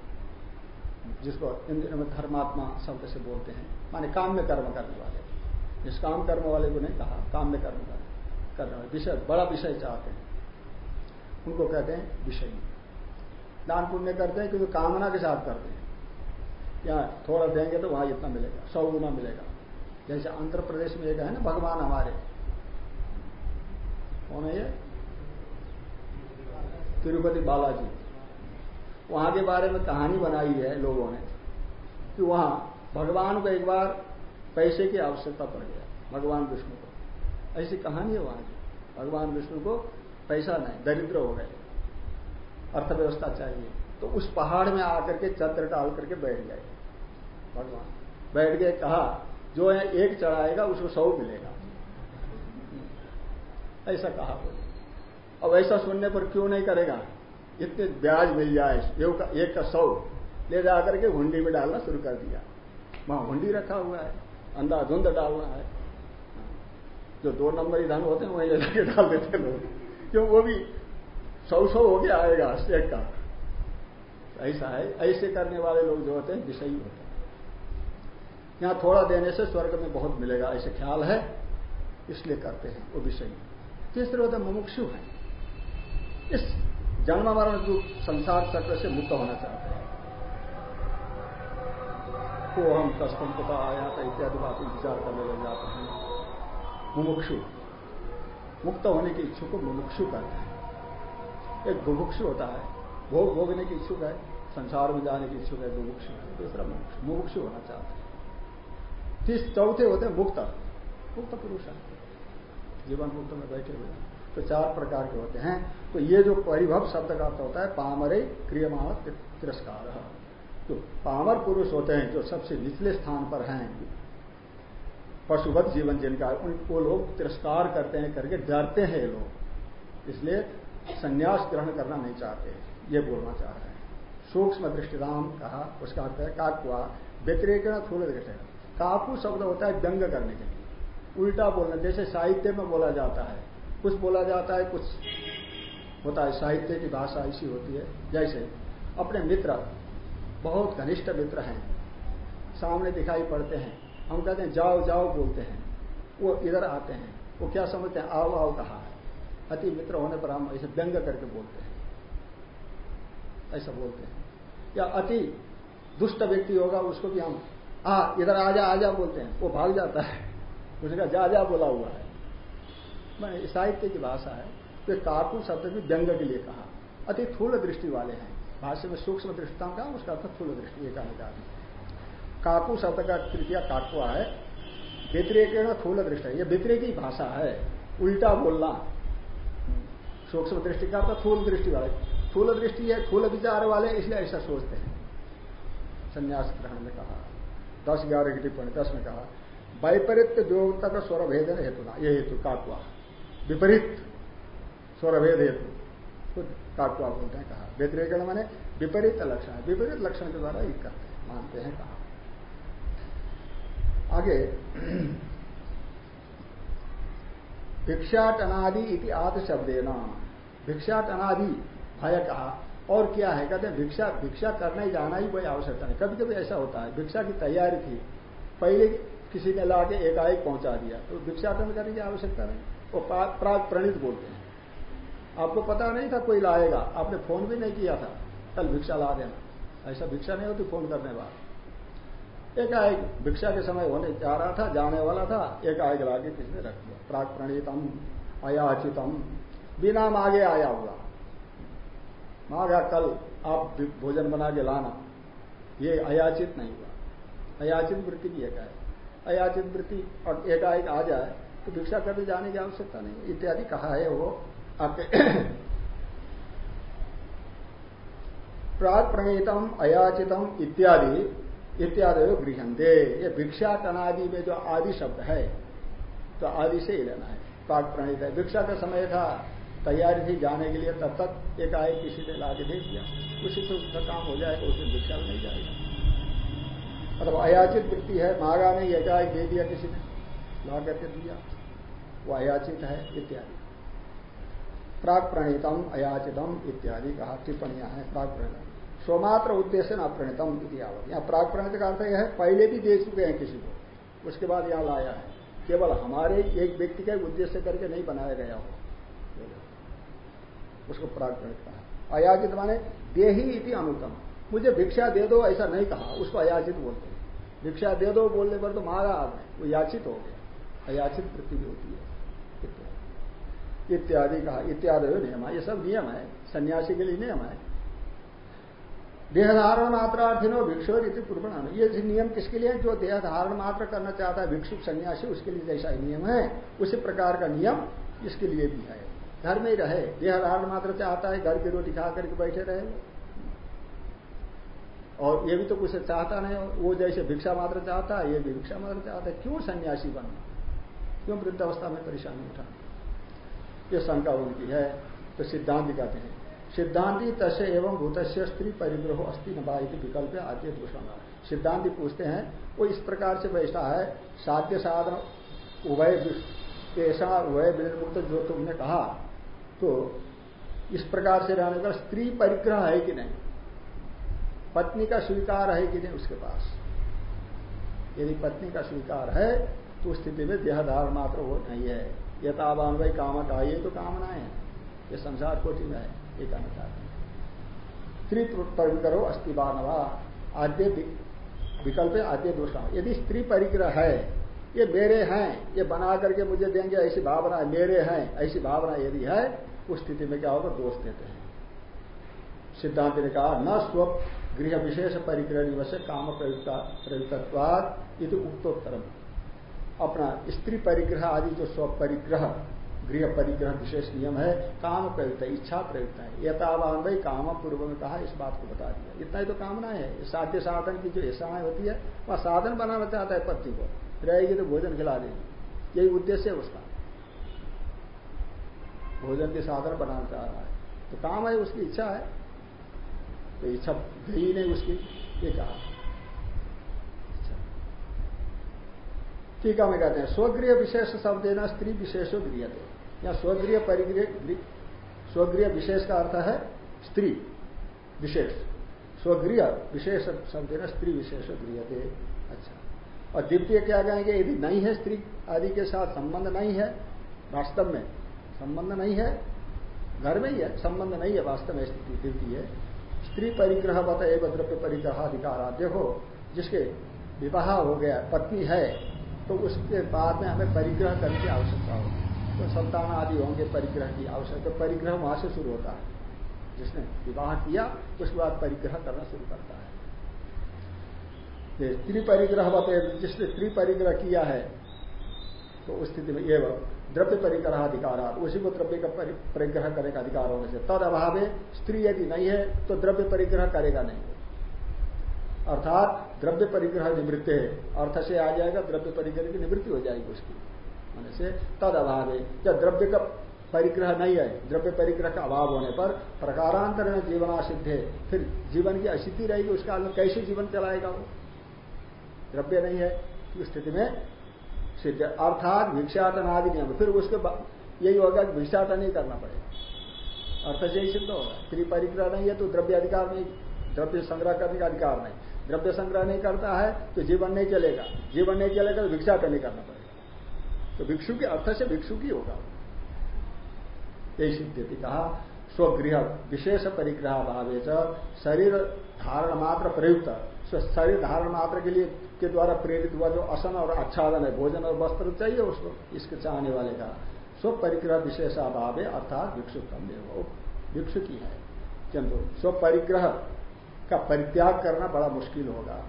जिसको इन दिनों में धर्मात्मा शब्द से बोलते हैं, माने काम में कर्म करने वाले। इस काम कर्म वाले को नहीं कहा, काम में कर्म करने वाले विषय, बड़ा विषय चाहते हैं। उनको कहते हैं विषयी। दान पुण्य करते हैं क्योंकि कामना के साथ करते हैं। यहाँ थोड़ा देंगे तो वहाँ इतना मिलेगा, सौ गुना मिलेगा। जैसे आंध्र प्रदेश में एक है ना, भगवान हमारे। कौन है ये? तिरुपति बालाजी। वहाँ के बारे में कहानी बनाई है लोगों ने कि वहाँ भगवान को एक बार पैसे की आवश्यकता पड़ गया, भगवान विष्णु को। ऐसी कहानी है वहाँ की। भगवान विष्णु को पैसा नहीं, दरिद्र हो गए। अर्थव्यवस्था चाहिए। तो उस पहाड़ में आकर के चंद्र डाल करके बैठ गए। भगवान बैठ गए, कहा, जो है एक चढ़ाएगा, उसको सौ मिलेगा। ऐसा कहा अब ऐसा सुनने पर क्यों नहीं करेगा? इतने ब्याज मिल जाए, एक का सौ, ले जाकर के हुंडी में डालना शुरू कर दिया। वहाँ हुंडी रखा हुआ है, अंधाधुंध डालना है। जो दो नंबर ही धन होते हैं, वही ले जाके डाल देते हैं लोग। क्यों? वो भी सौ सौ हो गया आएगा, एक का। ऐसा है, ऐसे करने वाले लोग जो होते हैं, विषयी होते हैं। यहाँ थोड़ा देने से स्वर्ग में बहुत मिलेगा, ऐसे ख्याल है। इसलिए करते हैं, वो विषय। तीसरे होते मुमुक्षु है। इस जन्म मरण रूप संसार चक्र से मुक्त होना चाहते हैं। को हम कस्तम पता आया था, इत्यादि बात विचार करने लग जाते हैं। मुमुक्षु। मुक्त होने की इच्छुक को मुमुक्षु कहते हैं। एक बुभुक्षु होता है। भोग भोगने की इच्छुक है, संसार में जाने की इच्छुक है, बुभुक्षु। दूसरा मुमुक्षु। होना चाहते हैं। तीस चौथे होते हैं मुक्त। मुक्त पुरुष है। जीवन मुक्त में बैठे हुए तो चार प्रकार के होते हैं। तो ये जो परिभव शब्द का अर्थ होता है, पामरे क्रियमाण तिरस्कार। जो पामर पुरुष होते हैं जो सबसे निचले स्थान पर हैं। पशुवत जीवन जिनका उनको लोग तिरस्कार करते हैं करके डरते हैं ये लोग। इसलिए संन्यास ग्रहण करना नहीं चाहते, ये बोलना चाह रहे हैं। सूक्ष्म दृष्टिराम कहा, उसका अर्थ है काकुआ। व्यतिरेक थोड़े दृष्टि काकू शब्द होता है व्यंग करने के लिए। उल्टा बोलना, जैसे साहित्य में बोला जाता है कुछ बोला जाता है, कुछ होता है। साहित्य की भाषा ऐसी होती है। जैसे अपने मित्र, बहुत घनिष्ठ मित्र हैं, सामने दिखाई पड़ते हैं। हम कहते हैं, जाओ जाओ, बोलते हैं। वो इधर आते हैं। वो क्या समझते हैं? आओ आओ, कहा। अति मित्र होने पर हम ऐसे व्यंग करके बोलते हैं। ऐसा बोलते हैं। या अति दुष्ट व्यक्ति होगा, उसको भी हम, आ, इधर आजा आजा बोलते हैं। वो भाग जाता है। उसने कहा, जा जा, बोला हुआ है। मैं साहित्य की भाषा है तो काकू शब्द भी व्यंग के लिए कहा। अति थूल दृष्टि वाले हैं। भाष्य में सूक्ष्म दृष्टता का उसका अर्थ थूल दृष्टि एक आने काकू शब्द का तृतीय काकुआ है व्यतिरेक थूल दृष्टि। यह व्यतिरेक की भाषा है, उल्टा बोलना। सूक्ष्म दृष्टि का अर्थ थूल दृष्टि वाले। थूल दृष्टि है, थूल विचार वाले, इसलिए ऐसा सोचते हैं। संन्यास ग्रहण में कहा, दस ग्यारह की टिप्पणी, दस में कहा, वैपरीत्य द्योगता का स्वर भेदन हेतु ना यह हेतु काकुआ विपरीत स्वर भेद हेतु। काकुआ बोलते हैं, कहा। व्यतिरेकण माने विपरीत लक्षण विपरीत लक्षण के द्वारा ही करते हैं मानते हैं, कहा। आगे भिक्षाट अनादि इति आद शब्देना भिक्षाट अनादि भय कहा, और क्या है? कहते हैं, भिक्षा भिक्षा करने जाना ही कोई आवश्यकता नहीं। कभी कभी ऐसा होता है, भिक्षा की तैयारी थी, पहले किसी ने लाके एकाएक पहुँचा दिया तो भिक्षाटन करने की आवश्यकता नहीं। वो प्राग प्रणित बोलते हैं। आपको पता नहीं था कोई लाएगा। आपने फ़ोन भी नहीं किया था। कल भिक्षा ला देना। ऐसा भिक्षा नहीं होती फ़ोन करने बाद। एक आएग भिक्षा के समय होने जा रहा था, जाने वाला था। एक आएग लाके किसने रख दिया? प्राग प्रणीतम, अयाचितम। बिना मांगे आया हुआ। मांगा कल आप भोजन बना के लाना। ये अयाचित नहीं हुआ। अयाचित वृत्ति की एक है अयाचित वृत्ति और एकाएक आ जाए। तो भिक्षा करने जाने की आवश्यकता नहीं इत्यादि कहा है वो। आपके प्राग प्रणीतम अयाचितम इत्यादि इत्यादि गृहंदे ये भिक्षा अनादि में जो आदि शब्द है तो आदि से ही लेना है। प्राग प्रणीत है। भिक्षा का समय था, तैयारी थी जाने के लिए, तब तक एक आए किसी ने ला के दे दिया। उसी से उसका काम हो जाएगा, उस दिन भिक्षा नहीं जाएगा। मतलब अयाचित वृत्ति है, मागा नहीं एकाएक दे दिया किसी ने, ला करके दिया। वो अयाचित है, इत्यादि। प्राग प्रणीतम, अयाचितम, इत्यादि कहा, टिप्पणियाँ हैं प्राग प्रणीतम। स्वमात्र उद्देश्य न प्रणीतम इतिहावत यहाँ प्राग प्रणीत का अर्थ यह है, पहले भी दे चुके हैं किसी को, उसके बाद यहाँ लाया है। केवल हमारे एक व्यक्ति का उद्देश्य करके नहीं बनाया गया हो। उसको प्राग प्रणीत कहा। अयाचित माने देही इति अनुतम। मुझे भिक्षा दे दो, ऐसा नहीं कहा, उसको अयाचित बोलते भिक्षा दे दो बोलने पर तो मारा आदमी, वो याचित हो गया। अयाचित वृत्ति भी होती है। इत्यादि कहा, इत्यादि नियम है। ये सब नियम है। सन्यासी के लिए नियम है। देहधारण मात्रार्थिनो भिक्षुर इति पूर्वण ये नियम किसके लिए? जो देहधारण मात्र करना चाहता है भिक्षुक सन्यासी, उसके लिए जैसा नियम है, उसी प्रकार का नियम इसके लिए भी है। घर में ही रहे। देहधारण मात्र चाहता है, घर की रोटी खा करके बैठे रहे। और ये भी तो कुछ चाहता नहीं, वो जैसे भिक्षा मात्र चाहता है, ये भी भिक्षा मात्र चाहता है। क्यों सन्यासी बनना क्यों वृद्धावस्था में परेशानी उठाना? ये शंका उनकी है तो सिद्धांत कहते हैं। सिद्धांति तस्य एवं भूत स्त्री परिग्रह अस्थि नभा विकल्प आद्य दूषण। सिद्धांति पूछते हैं, वो इस प्रकार से बैठा है, साध्य साधन, उभय ऐसा उभय मुक्त जो तुमने कहा तो इस प्रकार से रहने का स्त्री परिग्रह है कि नहीं? पत्नी का स्वीकार है कि नहीं उसके पास? यदि पत्नी का स्वीकार है तो स्थिति में देहधारण मात्र वो नहीं है। यथावान भाई काम का ये तो कामना है। ये संसार कोटि में है, ये कहना चाहते हैं स्त्री परिकरो आद्य विकल्प आद्य दूसरा यदि स्त्री परिग्रह है, ये मेरे हैं, ये बना करके मुझे देंगे, ऐसी भावना है, मेरे हैं, ऐसी भावना यदि है, उस स्थिति में क्या होगा? दोष देते हैं। सिद्धांत ने कहा, न स्व गृह विशेष परिग्रह निवश काम प्रयुक्तवाद ये तो उत्तोत्तरम अपना स्त्री परिग्रह आदि जो स्व परिग्रह, गृह परिग्रह विशेष नियम है, काम प्रयुक्त है, इच्छा प्रयुक्त है। यथावान भाई काम पूर्व में कहा इस बात को बता दिया। इतना ही तो कामना है। साध्य साधन की जो इच्छाएँ होती है, वह साधन बनाना चाहता है पत्नी को। रहेगी तो भोजन खिला देगी। यही उद्देश्य है उसका। भोजन के साधन बनाना चाह रहा है। तो काम है, उसकी इच्छा है। तो इच्छा गई नहीं उसकी, ये कहा। टीका में कहते हैं, स्वगृह विशेष शब्द देना स्त्री विशेषो गृह थे या स्वगृह परिगृह स्वगृह विशेष का अर्थ है स्त्री विशेष। स्वगृह विशेष शब्द देना स्त्री विशेष गृह थे अच्छा। और द्वितीय क्या कहेंगे? यदि नहीं है स्त्री आदि के साथ संबंध नहीं है, वास्तव में संबंध नहीं है, घर में ही है, संबंध नहीं है, वास्तव में स्थिति द्वितीय स्त्री परिग्रह बता एवं द्रव्य परिग्रह अधिकार देखो जिसके विवाह हो गया, पत्नी है तो उसके बाद में हमें परिग्रह करने की आवश्यकता होगी तो संतान आदि होंगे परिग्रह की आवश्यकता। परिग्रह वहाँ से शुरू होता है। जिसने विवाह किया उसके बाद परिग्रह करना शुरू करता है। त्रिपरिग्रह बते जिसने त्रिपरिग्रह किया है तो उस स्थिति में एवं द्रव्य परिग्रह अधिकार, उसी को द्रव्य का परिग्रह करने का अधिकार होने से। तद अभाव स्त्री यदि नहीं है तो द्रव्य परिग्रह करेगा नहीं। अर्थात द्रव्य परिग्रह निवृत्त है। अर्थ से आ जाएगा, द्रव्य परिग्रह की निवृत्ति हो जाएगी उसकी। होने से तद अभाव है जब द्रव्य का परिग्रह नहीं है, द्रव्य परिग्रह का अभाव होने पर प्रकारांतर में जीवन असिद्ध है। फिर जीवन की असिद्धि रहेगी, उसका काल में कैसे जीवन चलाएगा वो? द्रव्य नहीं है उस स्थिति में सिद्ध अर्थात भिक्षाटन आदि नियम। फिर उसके यही होगा कि भिक्षाटन नहीं करना पड़ेगा। अर्थ से ही सिद्ध होगा। स्त्री परिग्रह नहीं है तो द्रव्य अधिकार नहीं, द्रव्य संग्रह करने का अधिकार नहीं। द्रव्य संग्रह नहीं करता है तो जीवन नहीं चलेगा। जीवन नहीं चलेगा तो भिक्षा भिक्षाटन नहीं करना पड़ेगा। तो भिक्षु के अर्थ से भिक्षु की होगा। यही सिद्धि कहा, स्वगृह विशेष परिग्रह भावे शरीर धारण मात्र प्रयुक्त। शरीर धारण मात्र के लिए के द्वारा प्रेरित हुआ जो असन और आच्छादन है, भोजन और वस्त्र चाहिए उसको, इसके चाहने वाले का। स्व परिग्रह विशेषाभाव है अर्थात भिक्षु वो भिक्षु की है। किंतु स्व परिग्रह का परित्याग करना बड़ा मुश्किल होगा।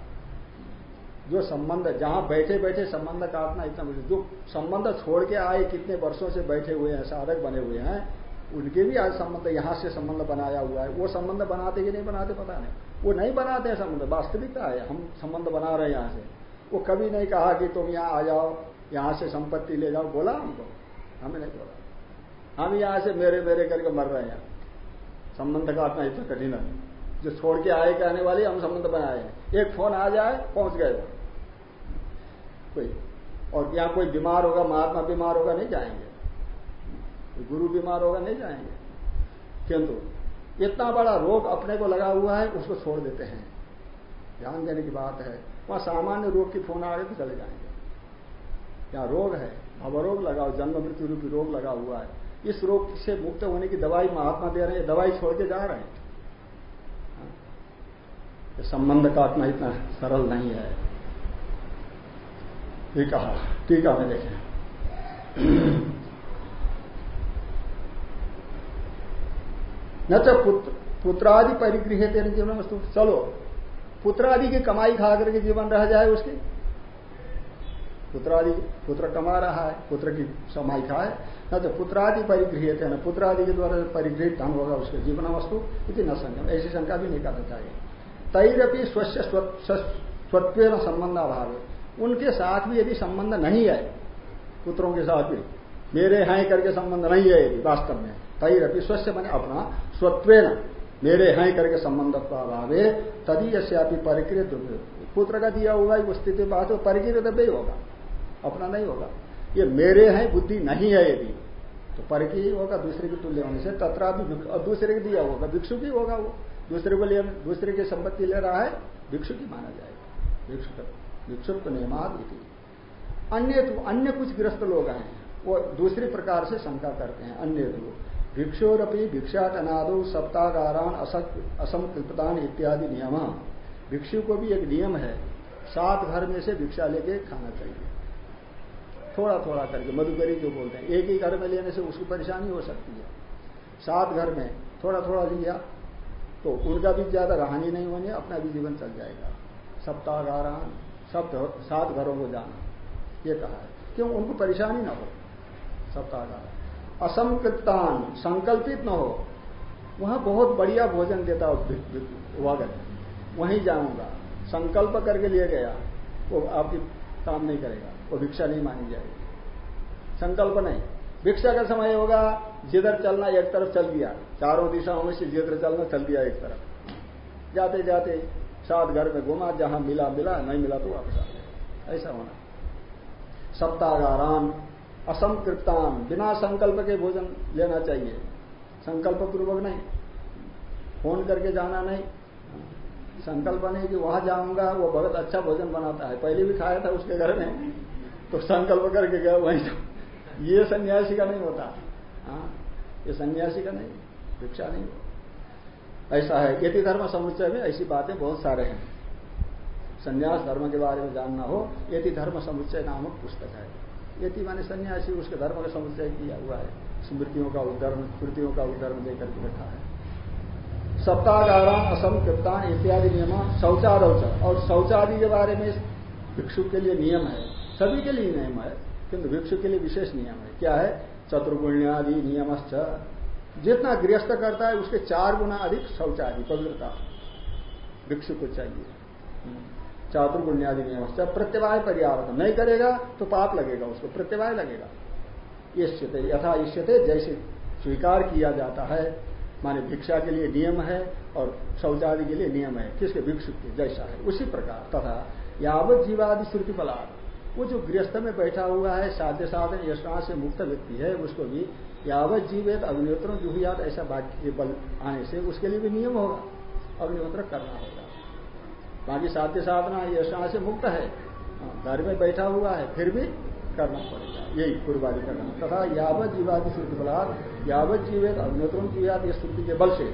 जो संबंध, जहाँ बैठे बैठे संबंध काटना इतना मुश्किल, जो संबंध छोड़ के आए कितने वर्षों से बैठे हुए हैं, साधक बने हुए हैं, उनके भी आज संबंध, यहाँ से संबंध बनाया हुआ है। वो संबंध बनाते कि नहीं बनाते पता नहीं। वो नहीं बनाते हैं संबंध, वास्तविकता है। हम संबंध बना रहे हैं यहाँ से। वो कभी नहीं कहा कि तुम यहाँ आ जाओ, यहाँ से संपत्ति ले जाओ। बोला हमको। हमें नहीं बोला। हम यहाँ से मेरे मेरे करके मर रहे हैं। संबंध का अपना इतना कठिन है। जो छोड़ के आए, कहने वाले, हम संबंध बनाए हैं। एक फ़ोन आ जाए, पहुँच गए कोई, और यहाँ कोई बीमार होगा, महात्मा बीमार होगा, नहीं जाएँगे। गुरु बीमार होगा, नहीं जाएँगे। किंतु, इतना बड़ा रोग अपने को लगा हुआ है, उसको छोड़ देते हैं। ध्यान देने की बात है। वहाँ सामान्य रोग की फ़ोन आ रहे तो चले जाएँगे। यहाँ रोग है भवरोग लगाओ जन्म मृत्यु रूपी रोग लगा हुआ है। इस रोग से मुक्त होने की दवाई महात्मा दे रहे हैं, दवाई छोड़ के जा रहे हैं। संबंध काटना इतना सरल नहीं है। ये कहा टीका में देखें। न तो पुत्र पुत्रादि परिगृह तेरे जीवन वस्तु। चलो, पुत्रादि की कमाई खा करके जीवन रह जाए उसकी। पुत्रादि, पुत्र कमा रहा है, पुत्र की कमाई खाए। न तो पुत्रादि परिगृह थे न पुत्रादि के द्वारा परिगृहित धन होगा उसके जीवन वस्तु। इतनी न संख्या ऐसी शंका भी नहीं करना चाहिए। तैरपी स्वच्छ स्वत्व संबंध अभाव उनके साथ भी यदि संबंध नहीं है पुत्रों के साथ भी, मेरे हैं करके संबंध नहीं है यदि वास्तव में तई रपी स्वस्थ बने अपना स्वत्व मेरे हैं करके संबंध अभावे तदी यश्यापी परिकृत पुत्र का दिया हुआ उस स्थिति बात परिकृत भी होगा, अपना नहीं होगा। ये मेरे हैं, बुद्धि नहीं है यदि तो पर की होगा, दूसरे की तुल्य होने से तथा भी दूसरे को दिया होगा, भिक्षु भी होगा वो। दूसरे को ले, दूसरे की संपत्ति ले रहा है भिक्षु की माना जाएगा। भिक्षु भिक्षुत्व नियमाद अन्य तो अन्य कुछ ग्रस्त लोग आए हैं, वो दूसरे प्रकार से शंका करते हैं, अन्य तो। भिक्षोरपी भिक्षाटनादो सप्ताहकारान असंकृतान इत्यादि नियम। भिक्षु को भी एक नियम है, सात घर में से भिक्षा लेके खाना चाहिए। थोड़ा थोड़ा करके, मधुकरी जो बोलते हैं, एक ही घर में लेने से उसकी परेशानी हो सकती है। सात घर में थोड़ा थोड़ा लिया तो उनका भी ज़्यादा कहानी नहीं होनी, अपना भी जीवन चल जाएगा। सप्ताहगारान सब सात घरों को जाना। ये कहा है। क्यों? उनको परेशानी ना हो। सप्ताहगार असंकृतान संकल्पित ना हो। वहाँ बहुत बढ़िया भोजन देता वागत वहीं जाऊँगा। संकल्प करके लिए गया। वो आपकी काम नहीं करेगा। वो भिक्षा नहीं मानी जाएगी। संकल्प नहीं। भिक्षा का समय होगा। जिधर चलना एक तरफ़ चल दिया, चारों दिशाओं में से जिधर चलना चल दिया एक तरफ़। जाते जाते सात घर में घुमा, जहाँ मिला मिला, नहीं मिला तो वापस आ गया। ऐसा होना। सप्ताहगारान असंकृप्तान बिना संकल्प के भोजन लेना चाहिए। संकल्प पूर्वक नहीं। फ़ोन करके जाना नहीं। संकल्प नहीं कि वहाँ जाऊँगा, वो बहुत अच्छा भोजन बनाता है। पहले भी खाया था उसके घर में तो संकल्प करके गया, वहीं तो। ये सन्यासी का नहीं होता। हाँ। ये सन्यासी का नहीं, भिक्षा नहीं ऐसा है, यति धर्म समुच्चय में ऐसी बातें बहुत सारे हैं। संन्यास धर्म के बारे में जानना हो, यति धर्म समुच्चय नामक पुस्तक है। यति माने सन्यासी, उसके धर्म का समुच्चय किया हुआ है। स्मृतियों का उद्धरण स्मृतियों का उद्धरण देकर के रखा है। सप्ताहगारान असम कृप्तान इत्यादि नियम, शौचारोच। और शौचादि के बारे में भिक्षु के लिए नियम है। सभी के लिए नियम है, किंतु भिक्षु के लिए विशेष नियम है। क्या है? चतुर्गुण्यादि नियमश्च। जितना गृहस्थ करता है, उसके चार गुना अधिक शौचादि, पवित्रता। भिक्षु को चाहिए। चातुर्गुण्यादि नियम प्रत्यवाय पर्यावरण। नहीं करेगा तो पाप लगेगा उसको। प्रत्यवाय लगेगा। ईष्यते यथा ईष्यते जैसे स्वीकार किया जाता है। माने भिक्षा के लिए नियम है और शौचादि के लिए नियम है। किसके? भिक्षु के, जैसा है। उसी प्रकार। तथा यावत जीवादि श्रुति बलाद वो जो गृहस्थ में बैठा हुआ है साध्य साधन यशना से मुक्त व्यक्ति है उसको भी यावत जीवित अग्निहोत्र जुहियात ऐसा वाक्य के बल आने से उसके लिए भी नियम होगा अग्निहोत्र करना होगा। बाकी साध्य साधना यशना से मुक्त है हाँ, घर में बैठा हुआ है फिर भी करना पड़ेगा यही पूर्वादि करना तथा यावत जीवादि श्रुति बलात् यावत जीवित अग्निहोत्र जुहियात ये श्रुति के बल से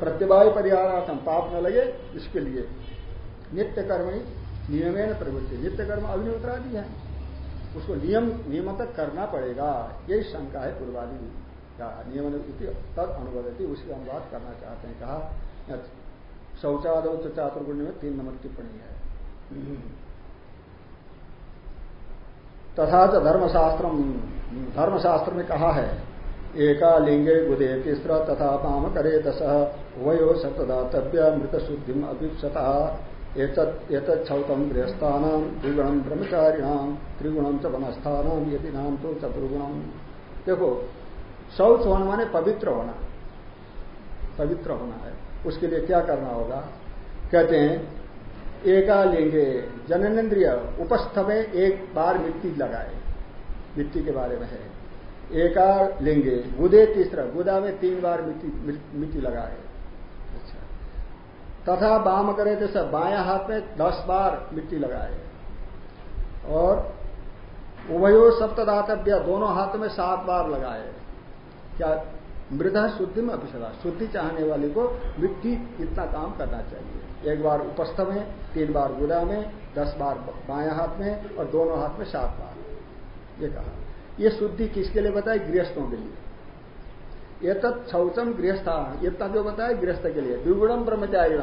प्रत्यवाय परिहारार्थम पाप न लगे इसके लिए नित्य कर्मी नियम प्रवृत्ति। नित्य कर्म अग्निहोत्र आदि है। उसको नियम नियमतक करना पड़ेगा। यही शंका है पूर्वादि का नियम तद अनुवादती उसकी अनुवाद करना चाहते हैं। कहा शौचाद चातुर्गुण्य में तीन नंबर टिप्पणी है। तथा धर्मशास्त्र धर्मशास्त्र में कहा है, एका लिंगे गुदे तीसरा तथा पाम करे दश वयो सतदातव्य मृत शुद्धि अभिप्सता। एतच्छौतम गृहस्थान द्विगुणम ब्रह्मचारिणाम, त्रिगुणम च वनस्थान यदि नाम तो चतुर्गुणम देखो, शौच होना माने पवित्र होना। पवित्र होना है। उसके लिए क्या करना होगा? कहते हैं, एका लेंगे जननेन्द्रिय उपस्थ में एक बार मिट्टी लगाए। मिट्टी के बारे में है। एका लेंगे गुदे तीसरा, गुदा में तीन बार मिट्टी मिट्टी लगाए। तथा बाम करे सब, बाया हाथ में दस बार मिट्टी लगाए। और उभयो सप्तदातव्य, दोनों हाथ में सात बार लगाए। क्या मृदा शुद्धि में अभिषदा शुद्धि चाहने वाले को मिट्टी इतना काम करना चाहिए। एक बार उपस्थ में, तीन बार गुदा में, दस बार बाया हाथ में और दोनों हाथ में सात बार। ये कहा। ये शुद्धि किसके लिए बताए गृहस्थों के लिए। ये तत् शौचम गृहस्था इतना जो बताया गृहस्थ के लिए। द्विगुणम ब्रह्मचारी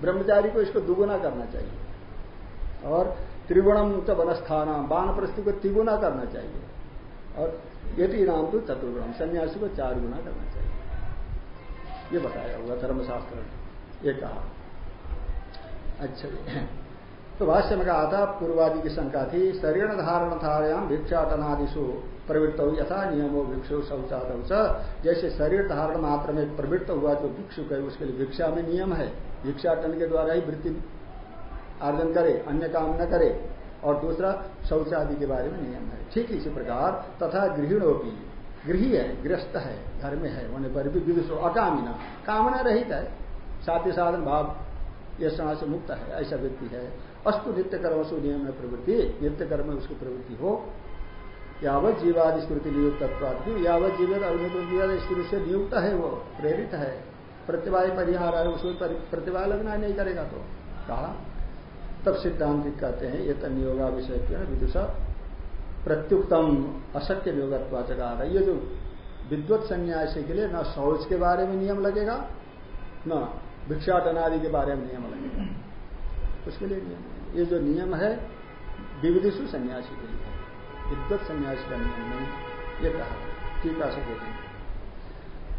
ब्रह्मचारी को इसको दुगुना करना चाहिए। और त्रिगुणम च वनस्थान। बान प्रस्थि को त्रिगुना करना चाहिए। और यदि नाम तो चतुर्गुणम सन्यासी को चार गुना करना चाहिए। ये बताया हुआ धर्मशास्त्र ने। ये कहा। अच्छा। तो भाष्य में कहा था, पूर्वादि की शंका थी शरीर धारण धारयाम भिक्षाटनादिशु प्रवृत्त हो यथा नियमो भिक्षु शौचाद जैसे शरीर धारण मात्र में प्रवृत्त हुआ, जो भिक्षुक है उसके लिए भिक्षा में नियम है। भिक्षाटन के द्वारा ही वृत्ति अर्जन करे, अन्य काम न करे। और दूसरा, शौचादि के बारे में नियम है। ठीक इसी प्रकार, तथा गृहिणों गृही है, गृहस्थ है, घर में है, होने पर भी विदुषो अकामिना। कामना रहित है। साध्य साधन भाव ये से मुक्त है, ऐसा व्यक्ति है। अस्तु नित्य कर्मसु नियम में प्रवृत्ति। नित्य कर्म में उसकी प्रवृत्ति हो यावत जीवादि स्मृति नियुक्त यावत जीवित अग्निकुंजीवाद स्मृति से नियुक्त है वो, प्रेरित है प्रतिभा परिहार है, उसमें प्रतिभा लगना नहीं करेगा तो। कहा? तब सिद्धांतिक कहते हैं, ये तनियोगा विषय क्यों विदुषा प्रत्युक्तम अशक्य नियोगत्वाचकार ये जो विद्वत सन्यासी के लिए न शौच के बारे में नियम लगेगा, न भिक्षाटनादि के बारे में नियम लगेगा। उसके लिए नियम ये जो नियम है, विविधिशु सन्यासी के लिए। विद्वत सन्यासी का नियम नहीं ये कहा। ठीक है देखें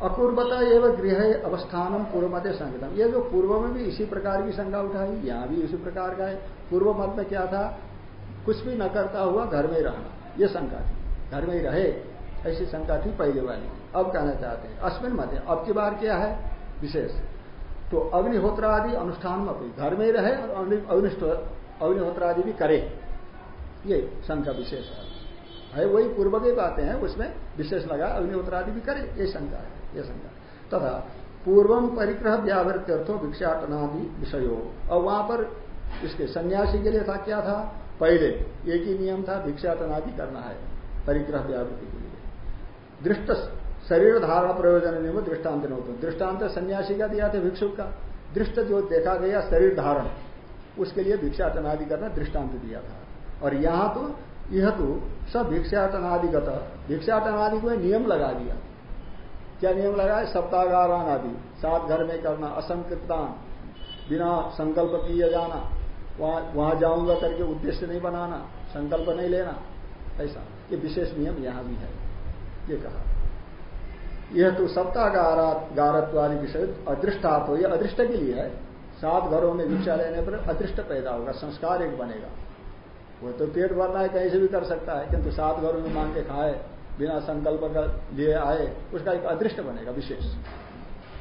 अपूर्वता एवं गृह अवस्थानम पूर्व मत संगतम। ये जो पूर्व में भी इसी प्रकार की शंका उठाई, यहाँ भी इसी प्रकार का है। पूर्व मत में क्या था? कुछ भी न करता हुआ घर में रहना। ये शंका थी। घर में ही रहे, ऐसी शंका थी पहले वाली अब कहना चाहते हैं अश्विन मत, अब की बार क्या है? विशेष। तो अग्निहोत्र आदि अनुष्ठान में घर में ही रहे और अग्निहोत्र आदि भी करे। ये शंका विशेष है। है, वही पूर्व की बातें हैं, उसमें विशेष लगा अग्निहोत्र आदि भी करे, ये शंका है, ये शंका तथा पूर्वम परिग्रह व्यावृत्ति अर्थो भिक्षाटनादि विषयो। और वहाँ पर इसके सन्यासी के लिए था, क्या था? पहले, एक ही नियम था भिक्षाटनादि करना है, परिग्रह व्यावृत्ति के लिए। दृष्ट शरीर धारण प्रयोजन नियम दृष्टांत न होता दृष्टांत सन्यासी का दिया था भिक्षुक का। दृष्ट जो देखा गया शरीर धारण, उसके लिए भिक्षाटनादि करना दृष्टांत दिया था। और यहाँ तो यह तो सब भिक्षाटनादिगत भिक्षाटनादि को नियम लगा दिया। क्या नियम लगाए सप्ताहगारान आदि। सात घर में करना असंकृतान बिना संकल्प किए जाना। वहाँ वहाँ जाऊँगा करके उद्देश्य नहीं बनाना, संकल्प नहीं लेना। ऐसा। ये विशेष नियम यहाँ भी है। ये कहा। यह तो सप्ताह गारत्वादि विषय अदृष्टात हो। यह अदृष्ट के लिए है। सात घरों में भिक्षा लेने पर अदृष्ट पैदा होगा, संस्कार एक बनेगा। वो तो पेट भरना है, कहीं से भी कर सकता है, किंतु सात घरों में मांग के खाए, बिना संकल्प का लिए आए, उसका एक अदृष्ट बनेगा, विशेष।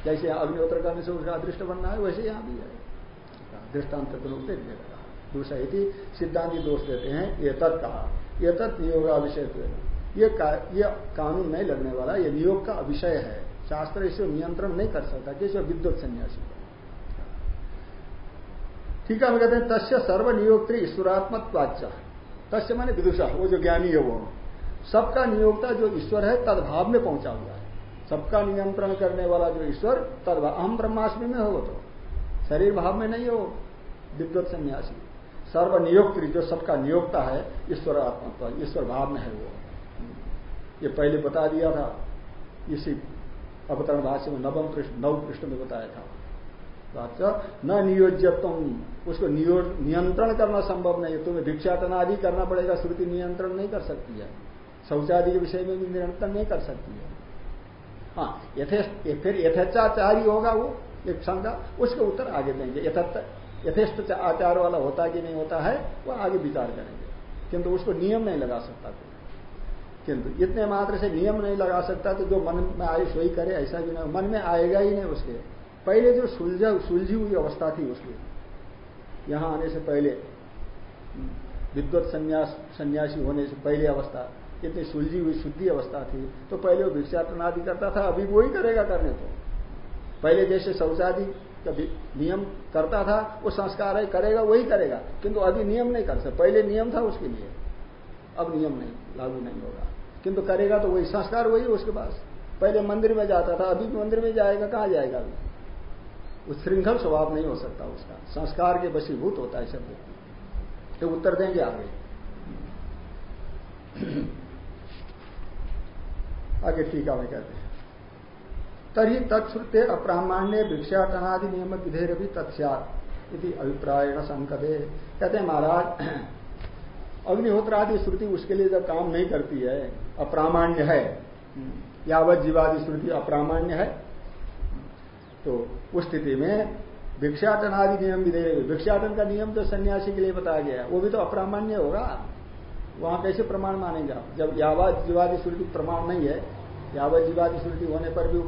जैसे अग्निहोत्र करने से उसका अदृष्ट बनना है, वैसे यहाँ भी है। दृष्टांत दूसरा सिद्धांति दोष देते हैं, ये तत् कहा। ये तत् नियोगा विषय ये ये कानून नहीं लगने वाला, ये नियोग का विषय है। शास्त्र इसे नियंत्रण नहीं कर सकता, किसी विद्युत सन्यासी को। ठीक है, हम कहते हैं, तस्य सर्वनियोक्त्री ईश्वरात्मक वाच्य तस्य माने विदुषा, वो जो ज्ञानी है वो। सबका नियोक्ता जो ईश्वर है, तदभाव में पहुँचा हुआ है। सबका नियंत्रण करने वाला जो ईश्वर तदभाव अहम ब्रह्माष्टमी में हो तो। शरीर भाव में नहीं हो, विद्वत सन्यासी। सर्वनियोक्त्री जो सबका नियोक्ता है ईश्वर आत्मा ईश्वर भाव में है वो। ये पहले बता दिया था, इसी अवतरण भाष्य में नवम पृष्ठ नव पृष्ठ में बताया था। न नियोज्य तुम उसको नियंत्रण करना संभव नहीं है। तुम्हें भिक्षाटन आदि करना पड़ेगा, श्रुति नियंत्रण नहीं कर सकती है। शौचादि के विषय में भी नियंत्रण नहीं कर सकती है। हाँ यथेष्ट फिर यथेच्छाचारी होगा वो, एक शंका, उसके उत्तर आगे देंगे। यथेष्ट आचार वाला होता कि नहीं होता है, वो आगे विचार करेंगे। किंतु उसको नियम नहीं लगा सकता कोई। किंतु इतने मात्र से नियम नहीं लगा सकता तो जो मन में आए सोई करे, ऐसा भी नहीं। मन में आएगा ही नहीं उसके। पहले जो सुलझा, सुलझी हुई अवस्था थी उसकी यहाँ आने से पहले, विद्वत संन्यास, सन्यासी होने से पहले अवस्था, इतनी सुलझी हुई शुद्धि अवस्था थी तो पहले वो भिक्षाटन आदि करता था, अभी वही करेगा करने तो पहले जैसे शौचादि का नियम करता था, वो संस्कार है, करेगा, वही करेगा, किंतु अभी नियम नहीं कर सकता। पहले नियम था उसके लिए, अब नियम नहीं, लागू नहीं होगा। किंतु करेगा तो वही संस्कार, वही उसके पास। पहले मंदिर में जाता था, अभी मंदिर में जाएगा, कहाँ जाएगा अभी? उस श्रृंखल स्वभाव नहीं हो सकता उसका। संस्कार के वशीभूत होता है शब्द। तो उत्तर देंगे आगे। आगे टीका में कहते हैं। तरी तत्श्रुते अप्रामाण्य भिक्षाटनादि नियम विधेयर भी तत्स्यात इति अभिप्राय संकते। कहते हैं, महाराज अग्निहोत्र आदि श्रुति उसके लिए जब काम नहीं करती है, अप्रामाण्य है यावत जीवादि श्रुति अप्रामाण्य है तो उस स्थिति में भिक्षाटन आदि नियम भी दे भिक्षाटन का नियम तो सन्यासी के लिए बताया गया वो भी तो अप्रामाण्य होगा। वहाँ कैसे प्रमाण मानेंगे आप? जब यावत जीवादि श्रुति प्रमाण नहीं है, यावत जीवादि श्रुति होने पर भी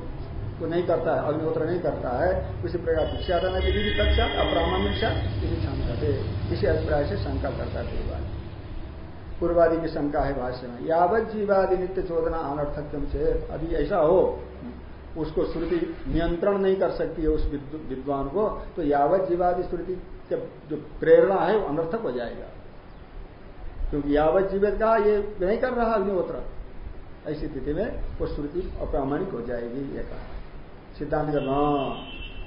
वो नहीं करता है, अग्निहोत्र नहीं करता है, उसी प्रकार भिक्षाटन विधि भी तत्सात अप्रामाण्य शंका थे इसी अभिप्राय से शंका करता है पूर्वादि। की शंका है भाष्य में, यावत जीवादि नित्य चोदना अनर्थक्यम से, अभी ऐसा हो उसको श्रुति नियंत्रण नहीं कर सकती है उस विद्वान को तो यावत जीवादि श्रुति के जो प्रेरणा है वो अनर्थक हो जाएगा। क्योंकि यावत जीवित का ये नहीं कर रहा अग्निहोत्र। ऐसी स्थिति में वो श्रुति अप्रामाणिक हो जाएगी ये कहा। सिद्धांत का न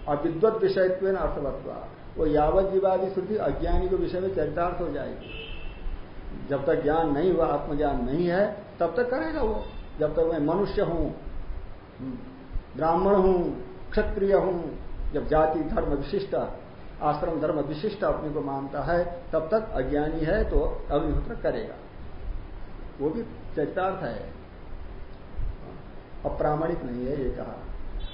अविद्वत विषयत्व अर्थवत्वा। वो यावत जीवादि श्रुति अज्ञानी के विषय में चरितार्थ हो जाएगी। जब तक ज्ञान नहीं हुआ आत्मज्ञान नहीं है तब तक करेगा वो। जब तक मैं मनुष्य हूँ। हम्म, ब्राह्मण हूँ, क्षत्रिय हूँ, जब जाति, धर्म विशिष्ट, आश्रम, धर्म विशिष्ट अपने को मानता है, तब तक अज्ञानी है तो अग्निहोत्र करेगा। वो भी चरितार्थ है। अप्रामाणिक नहीं है ये कहा।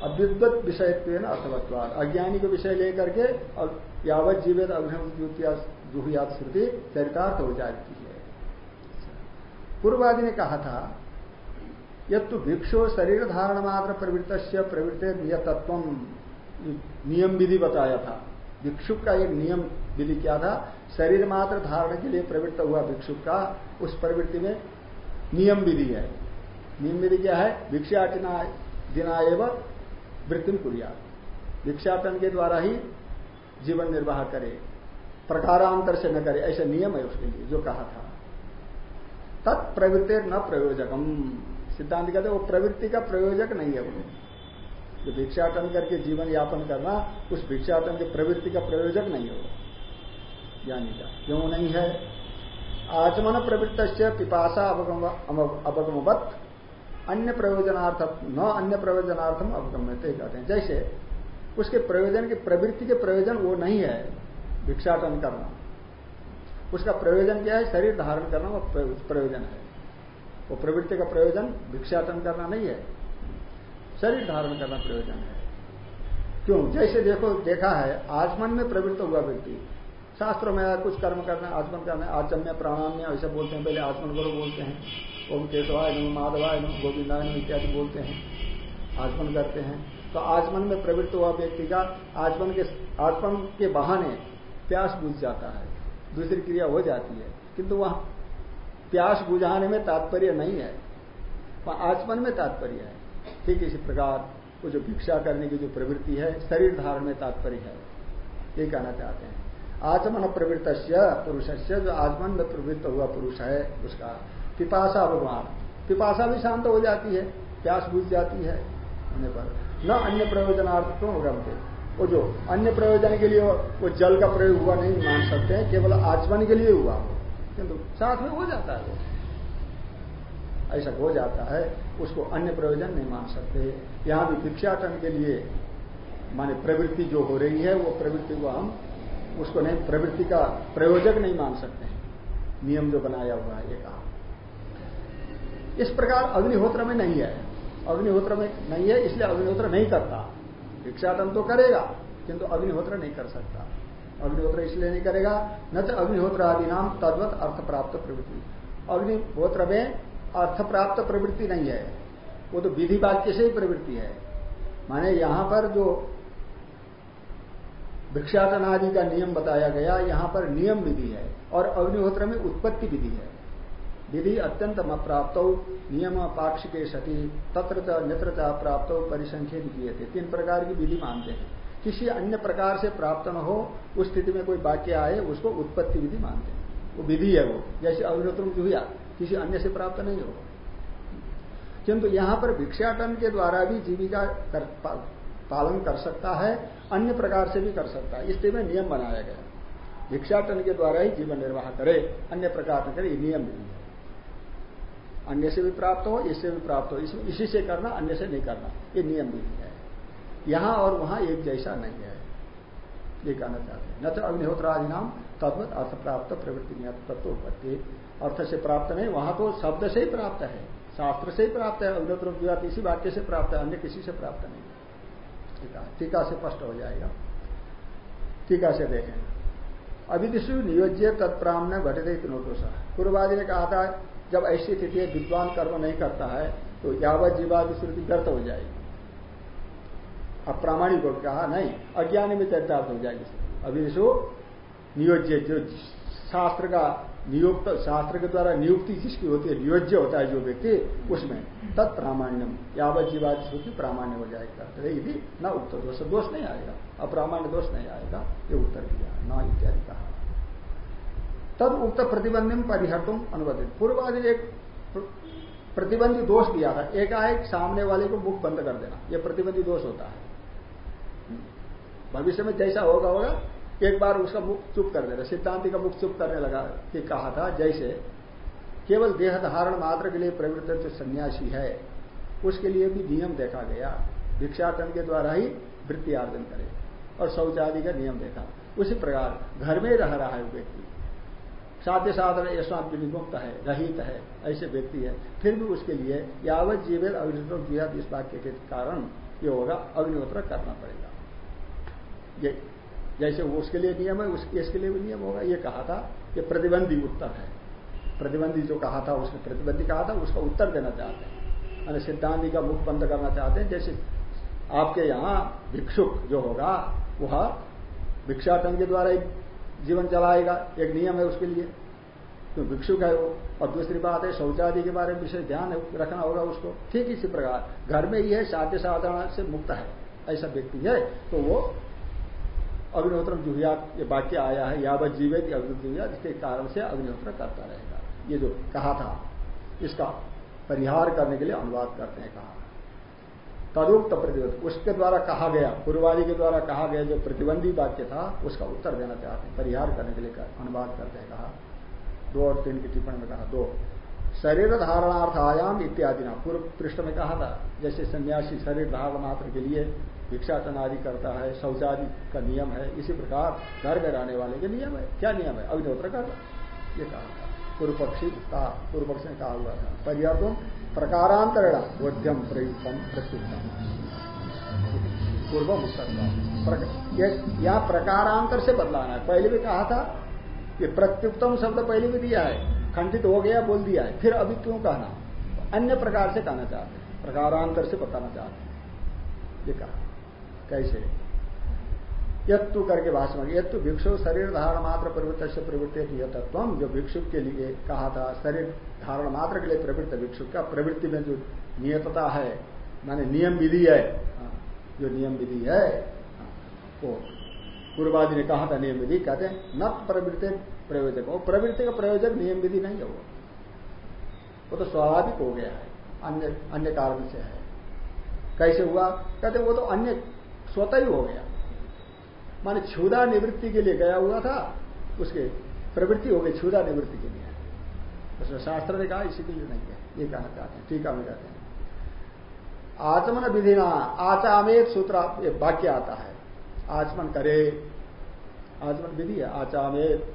अविद्वत विषयत्व अर्थवत्वाद अज्ञानी को विषय लेकर के और यावत जीवित अग्निहोत्र जुहुयात श्रुति चरितार्थ हो जाती है। पूर्वादि ने कहा था यद तो भिक्षु शरीर धारण मात्र प्रवृत्त प्रवृत्ति नियतत्व नियम विधि बताया था। भिक्षु का एक नियम विधि क्या था? शरीर मात्र धारण के लिए प्रवृत्त हुआ भिक्षु का उस प्रवृत्ति में नियम विधि है। नियम विधि क्या है? भिक्षाटना दिना एवं वृत्ति कुरिया भिक्षाटन के द्वारा ही जीवन निर्वाह करे, प्रकारांतर से न करे, ऐसा नियम है उसके लिए जो कहा था। तत्प्रवृत्ति न प्रयोजकम। सिद्धांत कहते हैं, वो प्रवृत्ति का प्रयोजक नहीं है वो। जो भिक्षाटन करके जीवन यापन करना, उस भिक्षाटन के प्रवृत्ति का प्रयोजक नहीं होगा ज्ञानी का क्यों? नहीं है? आचमन प्रवृत्त पिपाशा अवगमवत। अन्य प्रयोजनार्थ न अन्य प्रयोजनार्थम अवगम्यते कहते हैं। जैसे, उसके प्रयोजन की प्रवृत्ति के प्रयोजन वो नहीं है, भिक्षाटन करना। उसका प्रयोजन क्या है? शरीर धारण करना वो प्रयोजन है। वो प्रवृत्ति का प्रयोजन भिक्षाटन करना नहीं है। शरीर धारण करना प्रयोजन है। क्यों? जैसे देखो, देखा है आजमन में प्रवृत्त हुआ व्यक्ति। शास्त्रों में कुछ कर्म करना आचमन करना, आचम्य, प्राणाम्य, ऐसे बोलते हैं। पहले आचमन करो बोलते हैं। ओम केशवाय नो माधवाय नो गोविंदाय नो इत्यादि बोलते हैं। आचमन करते हैं। तो आचमन में प्रवृत्त हुआ व्यक्ति का आचमन के आचमन के बहाने प्यास बुझ जाता है। दूसरी क्रिया हो जाती है। किंतु वहाँ प्यास बुझाने में तात्पर्य नहीं है आचमन में तात्पर्य है। ठीक इसी प्रकार, वो जो भिक्षा करने की जो प्रवृत्ति है, शरीर धारण में तात्पर्य है। ये कहना चाहते हैं। आचमन प्रवृत्त पुरुष से जो आचमन में प्रवृत्त हुआ पुरुष है, उसका पिपाशा भगवान। पिपाशा भी शांत हो जाती है, प्यास बुझ जाती है होने पर। न अन्य प्रयोजनार्थ क्यों गमते वो जो अन्य प्रयोजन के लिए वो जल का प्रयोग हुआ नहीं, मान सकते हैं, केवल आचमन के लिए हुआ। किंतु साथ में हो जाता है ऐसा हो जाता है, उसको अन्य प्रयोजन नहीं मान सकते। यहाँ भी भिक्षाटन के लिए, माने प्रवृत्ति जो हो रही है, वो प्रवृत्ति को हम उसको नहीं, प्रवृत्ति का प्रयोजक नहीं मान सकते नियम जो बनाया हुआ है, ये कहा। इस प्रकार अग्निहोत्र में नहीं है। अग्निहोत्र में नहीं है, इसलिए अग्निहोत्र नहीं करता। भिक्षाटन तो करेगा, किंतु अग्निहोत्र नहीं कर सकता। अग्निहोत्र इसलिए नहीं करेगा, न तो अग्निहोत्र आदि नाम तद्वत अर्थ प्राप्त प्रवृत्ति अग्निहोत्र में अर्थ प्राप्त प्रवृत्ति नहीं है। वो तो विधि वाक्य से ही प्रवृत्ति है। माने यहाँ पर जो वृक्षाटन आदि का नियम बताया गया, यहाँ पर नियम विधि है और अग्निहोत्र में उत्पत्ति विधि है। विधि अत्यंत प्राप्त नियम पाक्षिके सती, तत्र नेत्र प्राप्त परिसंख्य किए थे तीन प्रकार की विधि मानते हैं। किसी अन्य प्रकार से प्राप्त न हो उस स्थिति में कोई वाक्य आए उसको उत्पत्ति विधि मानते हैं। वो विधि है वो जैसे अग्निहोत्र जुहिया किसी अन्य से प्राप्त नहीं हो। किंतु यहाँ पर भिक्षाटन के द्वारा भी जीविका कर, पालन कर सकता है अन्य प्रकार से भी कर सकता है। इसलिए में नियम बनाया गया। भिक्षाटन के द्वारा ही जीवन निर्वाह करे अन्य प्रकार से करे ये नियम नहीं है। अन्य से भी प्राप्त हो इससे भी प्राप्त हो इसी से करना अन्य से नहीं करना ये नियम नहीं है। यहाँ और वहाँ एक जैसा नहीं है। ये कहना चाहते हैं। न तो अग्निहोत्र आदि नाम तद्वत अर्थ प्राप्त प्रवृत्ति तत्वोत्पत्ति अर्थ से प्राप्त नहीं, वहाँ तो शब्द से ही प्राप्त है। शास्त्र से ही प्राप्त है अग्निहोत्र इसी वाक्य से प्राप्त है, अन्य किसी से प्राप्त नहीं टीका टीका से स्पष्ट हो जाएगा। टीका से देखें। अविदिशु नियोज्य तत्प्राह्मण घटित नोटोषा पूर्वादि ने कहा था, जब ऐसी स्थिति विद्वान कर्म नहीं करता है तो यावत जीवादि श्रुति व्यर्थ हो जाएगी। अप्रामाणिक को कहा, नहीं, अज्ञानी में चरितार्थ हो जाएगी अभिनिशु नियोज्य, जो शास्त्र का नियुक्त, शास्त्र के द्वारा नियुक्ति जिसकी होती है, नियोज्य होता है जो व्यक्ति, उसमें तत् प्रामाण्यम यावत जीवाद श्रुति प्रामाण्य हो जाएगा। यदि न उत्तर दोष दोष नहीं आएगा, अप्रामाण्य दोष नहीं आएगा, ये उत्तर दिया न इत्यादि कहा। तद उक्त प्रतिबंधिम परिहटुम अनुवादित पूर्वादि एक प्रतिबंधी दोष दिया था, एकाएक सामने वाले को मुख बंद कर देना यह प्रतिबंधी दोष होता है। भविष्य में जैसा होगा होगा, एक बार उसका मुख चुप कर देना सिद्धांति का मुख चुप करने लगा कि कहा था, जैसे केवल देह धारण मात्र के लिए प्रवृत्त जो सन्यासी है, उसके लिए भी नियम देखा गया। भिक्षाटन के द्वारा ही वृत्ति आर्जन करे और शौचादि का नियम देखा। उसी प्रकार घर में रह रहा है व्यक्ति। साध्य साधन यशवान विमुक्त है, रहित है, ऐसे व्यक्ति है। फिर भी उसके लिए यावत जीवित अग्निहोत्र इस वाक्य के कारण ये होगा, अग्निहोत्र करना पड़ेगा। जैसे उसके लिए नियम है उसके इसके लिए भी नियम होगा। ये कहा था ये प्रतिबंधी उत्तर है। प्रतिबंधी जो कहा था, उसने प्रतिबंधी कहा था, उसका उत्तर देना चाहते हैं। यानी सिद्धांति का मुख बंद करना चाहते हैं। जैसे आपके यहाँ भिक्षुक जो होगा, वह भिक्षाटन के द्वारा ही जीवन चलाएगा। एक नियम है उसके लिए। तो भिक्षुक है वो। और दूसरी बात है, शौचादि के बारे में विशेष ध्यान रखना होगा उसको। ठीक इसी प्रकार, घर में ही है, साध्य साधारण से मुक्त है। ऐसा व्यक्ति है तो वो अग्निहोत्र जुहिया ये वाक्य आया है, यावत जीवित अग्नि जुहिया जिसके कारण से अग्निहोत्र करता रहेगा। ये जो कहा था, इसका परिहार करने के लिए अनुवाद करते हैं कहा। तदुक्त प्रतिबंध, उसके द्वारा कहा गया, पूर्वादि के द्वारा कहा गया जो प्रतिबंधी वाक्य था, उसका उत्तर देना चाहते हैं। परिहार करने के लिए अनुवाद करते हैं कहा। दो और तीन की टिप्पणी में कहा, दो। शरीर धारणार्थ आयाम इत्यादि ना, पूर्व पृष्ठ में कहा था, जैसे सन्यासी शरीर धारण मात्र के लिए भिक्षाटन आदि करता है, शौचादि का नियम है, इसी प्रकार घर में रहने वाले के नियम है। क्या नियम है? अग्निहोत्र का ये कहा था। पूर्व पक्षी कहा पूर्व पक्ष ने कहा हुआ था परिवर्तन प्रकारांतरण बोध्यम प्रयुक्तम प्रत्युत्तम पूर्व उत्तर यह प्रकारांतर से बदलाना है। पहले भी कहा था कि प्रत्युत्तम शब्द पहले भी दिया है, खंडित हो गया, बोल दिया है। फिर अभी क्यों कहना? अन्य प्रकार से कहना चाहते हैं। प्रकारांतर से बताना चाहते हैं। ये कहा। कैसे? यत्तु करके भाषण यत्तु भिक्षु शरीर धारण मात्र प्रवृत्त से प्रवृत्ति तत्व जो भिक्षु के लिए कहा था शरीर धारण मात्र के लिए प्रवृत्त भिक्षु का प्रवृत्ति में जो नियतता है माने नियम विधि है हाँ, जो नियम विधि है हाँ, वो पूर्वादि ने कहा था नियम विधि कहते हैं न प्रवृत्ति प्रयोजक। वो प्रवृत्ति का प्रयोजक नियम विधि नहीं है वो। वो तो स्वाभाविक हो गया है अन्य अन्य कारण से है। कैसे हुआ? कहते वो तो अन्य स्वतः ही हो गया। माने क्षुदा निवृत्ति के लिए गया हुआ था, उसके प्रवृत्ति हो गई क्षुदा निवृत्ति के लिए। उसमें शास्त्र ने कहा, इसी के लिए नहीं है, ये कहना चाहते हैं, ठीक है कहते हैं। आचमन विधि ना आचामेत सूत्र वाक्य आता है। आचमन करे, आचमन विधि है, आचामेत,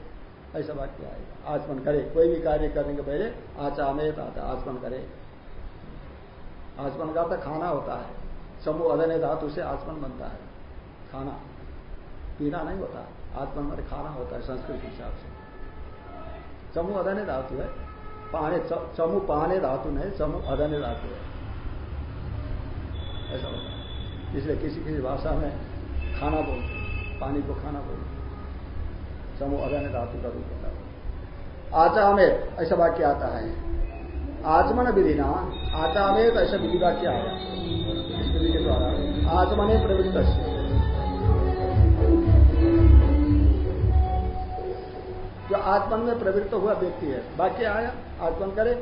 ऐसा वाक्य आएगा आचमन करे, कोई भी कार्य करने के पहले आचामेत आता आचमन करे। आचमन का तो खाना होता है। समूह अदन धातु से आचमन बनता है। खाना। पीना नहीं होता। आत्मन में खाना होता है, संस्कृत के हिसाब से। चमू अधन धातु है। पाने चमू पाने धातु नहीं चमू अधन धातु है। ऐसा होता है। इसलिए किसी किसी भाषा में खाना बोलते पानी को खाना बोलते चमू अधन धातु का रूप होता है। आचामेत ऐसा वाक्य आता है। आचमन विधि ना आचामेत ऐसा विधि वाक्य आया विधि के द्वारा आचमने प्रवृत्त जो आत्मन में प्रवृत्त हुआ व्यक्ति है, वाक्य आया, आत्मन करे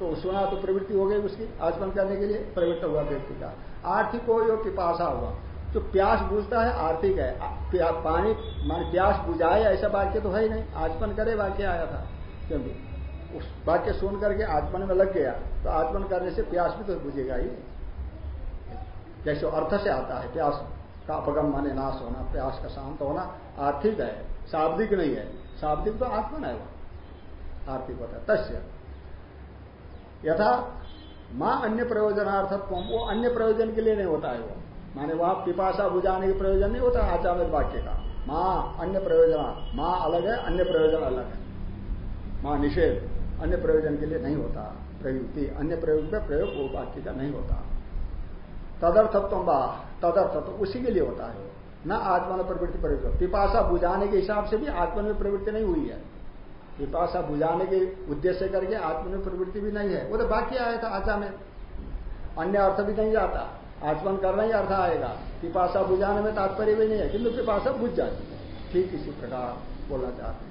तो सुना तो प्रवृत्ति हो गई उसकी आचमन करने के लिए प्रवृत्त हुआ व्यक्ति का। आर्थिक हो जो पिपासा हुआ। जो प्यास बुझता है, आर्थिक है। पानी, मान प्यास बुझाए, ऐसा वाक्य तो है ही नहीं। आचमन करे, वाक्य आया था। क्योंकि उस वाक्य सुन करके आत्मन में लग गया तो आत्मन करने से प्यास भी तो बुझेगा ही। जैसे अर्थ से आता है, प्यास का अपगम माने नाश होना, प्यास का शांत होना, आर्थिक है, शाब्दिक नहीं है। शाब्दिक तो आत्मन है वो। आर्थिक होता है। तस्य। यथा माँ अन्य प्रयोजनार्थत्व, वो अन्य प्रयोजन के लिए नहीं होता है वो। माने वहाँ पिपाशा बुझाने के प्रयोजन नहीं होता, आचार्य वाक्य का। माँ अन्य प्रयोजन, माँ अलग है, अन्य प्रयोजन अलग है। माँ निषेध। अन्य प्रयोजन के लिए नहीं होता। प्रयुक्ति अन्य प्रयोग में प्रयोग वो वाक्य का नहीं होता। तदर्थत्व बा तदर्थत्व उसी के लिए होता है। न आत्मा में प्रवृत्ति प्रवृत्ति पिपाशा बुझाने के हिसाब से भी आत्मा में प्रवृत्ति नहीं हुई है। पिपाशा बुझाने के उद्देश्य करके आत्म में प्रवृत्ति भी नहीं है। वो तो बाकी आया था आचा में। अन्य अर्थ भी नहीं जाता आचमन करना ही अर्थ आएगा। पिपाशा बुझाने में तात्पर्य भी नहीं है। किंतु पिपाशा बुझ जाती है। ठीक इसी प्रकार बोलना चाहते हैं।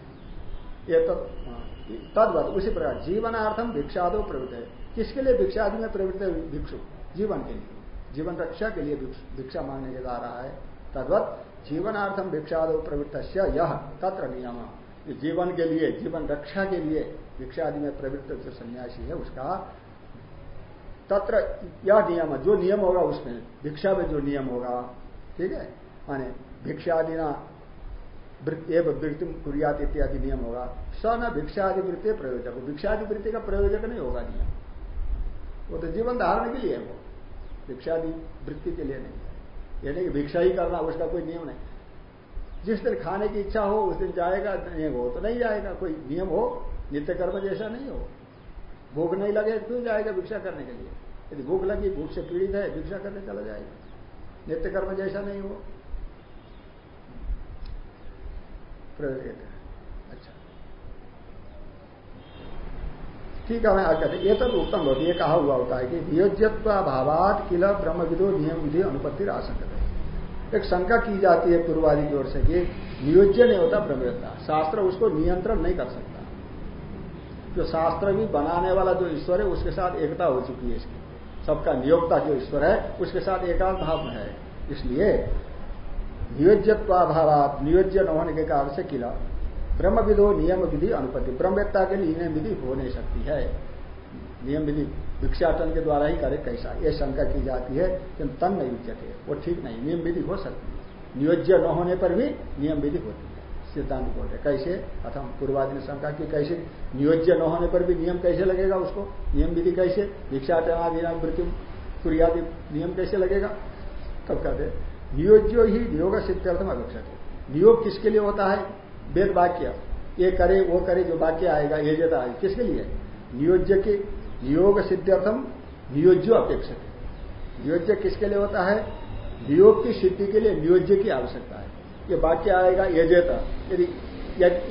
ये तो हाँ, तदवत उसी प्रकार जीवनार्थम भिक्षादो प्रवृत्त। है किसके लिए भिक्षादि में प्रवृत्त है भिक्षु? जीवन के लिए। जीवन रक्षा के लिए भिक्षा मांगने के जा रहा है। तद्वत जीवनार्थम भिक्षादो प्रवृत्त यह तत्र नियम। जीवन के लिए, जीवन रक्षा के लिए भिक्षा आदि में प्रवृत्त जो सन्यासी है, उसका तत्र यह नियम, जो नियम होगा उसमें, भिक्षा में जो नियम होगा, ठीक है? माने भिक्षादिना वृत्ति कुरियात इत्यादि नियम होगा। स न भिक्षादि वृत्ति प्रयोजक। भिक्षादि वृत्ति का प्रयोजक नहीं होगा नियम। वो तो जीवन धारण के लिए है वो। भिक्षादि वृत्ति के लिए नहीं है। यानी कि भिक्षा ही करना, उसका कोई नियम नहीं। जिस दिन खाने की इच्छा हो, उस दिन जाएगा नहीं हो तो नहीं जाएगा। कोई नियम हो नित्य कर्म जैसा नहीं हो। भूख नहीं लगे क्यों जाएगा भिक्षा करने के लिए? यदि भूख लगी, भूख से पीड़ित है, भिक्षा करने चला जाएगा। नित्य कर्म जैसा नहीं हो। अच्छा। ठीक है, मैं आज कहते ये तो उत्तम होती है कहा हुआ होता है कि नियोज्यत्व भावात किला ब्रह्म विदो नियम विधि अनुपत्ति आशंका एक शंका की जाती है पूर्वादि की ओर से कि नियोज्य नहीं होता ब्रह्मवेत्ता शास्त्र उसको नियंत्रण नहीं कर सकता। जो शास्त्र भी बनाने वाला जो ईश्वर है, उसके साथ एकता हो चुकी है इसकी। सबका नियोक्ता जो ईश्वर है, उसके साथ एकांत भाव है। इसलिए नियोज्यत्वाभाव नियोज्य न होने के कारण से किला ब्रह्म विधो नियम विधि अनुपति ब्रह्मवेत्ता के लिए नियम विधि हो। नहीं सकती है नियम विधि भिक्षाटन के द्वारा ही करे कैसा। ये शंका की जाती है कि तन नहीं उच्चते, वो ठीक नहीं। नियम विधि हो सकती है। नियोज्य न होने पर भी नियम विधि होती है। सिद्धांत बोल रहे कैसे? अथम पूर्वादि ने शंका की कैसे? नियोज्य न होने पर भी नियम कैसे लगेगा उसको? नियम विधि कैसे? भिक्षाटन आदि मृत्यु, कुरियादि नियम कैसे लगेगा? तब कहते नियोज्यो ही नियोग सिद्धार्थम अपेक्षित। नियोग किसके लिए होता है? वेद वाक्य। ये करे, वो करे, जो वाक्य आएगा, ये जता आएगा, किसके लिए? नियोज्य के, नियोग सिद्ध्यर्थम नियोज्य अपेक्षित। नियोज्य किसके लिए होता है? नियोग की सिद्धि के लिए नियोज्य की आवश्यकता है। ये वाक्य आएगा यजेत यदि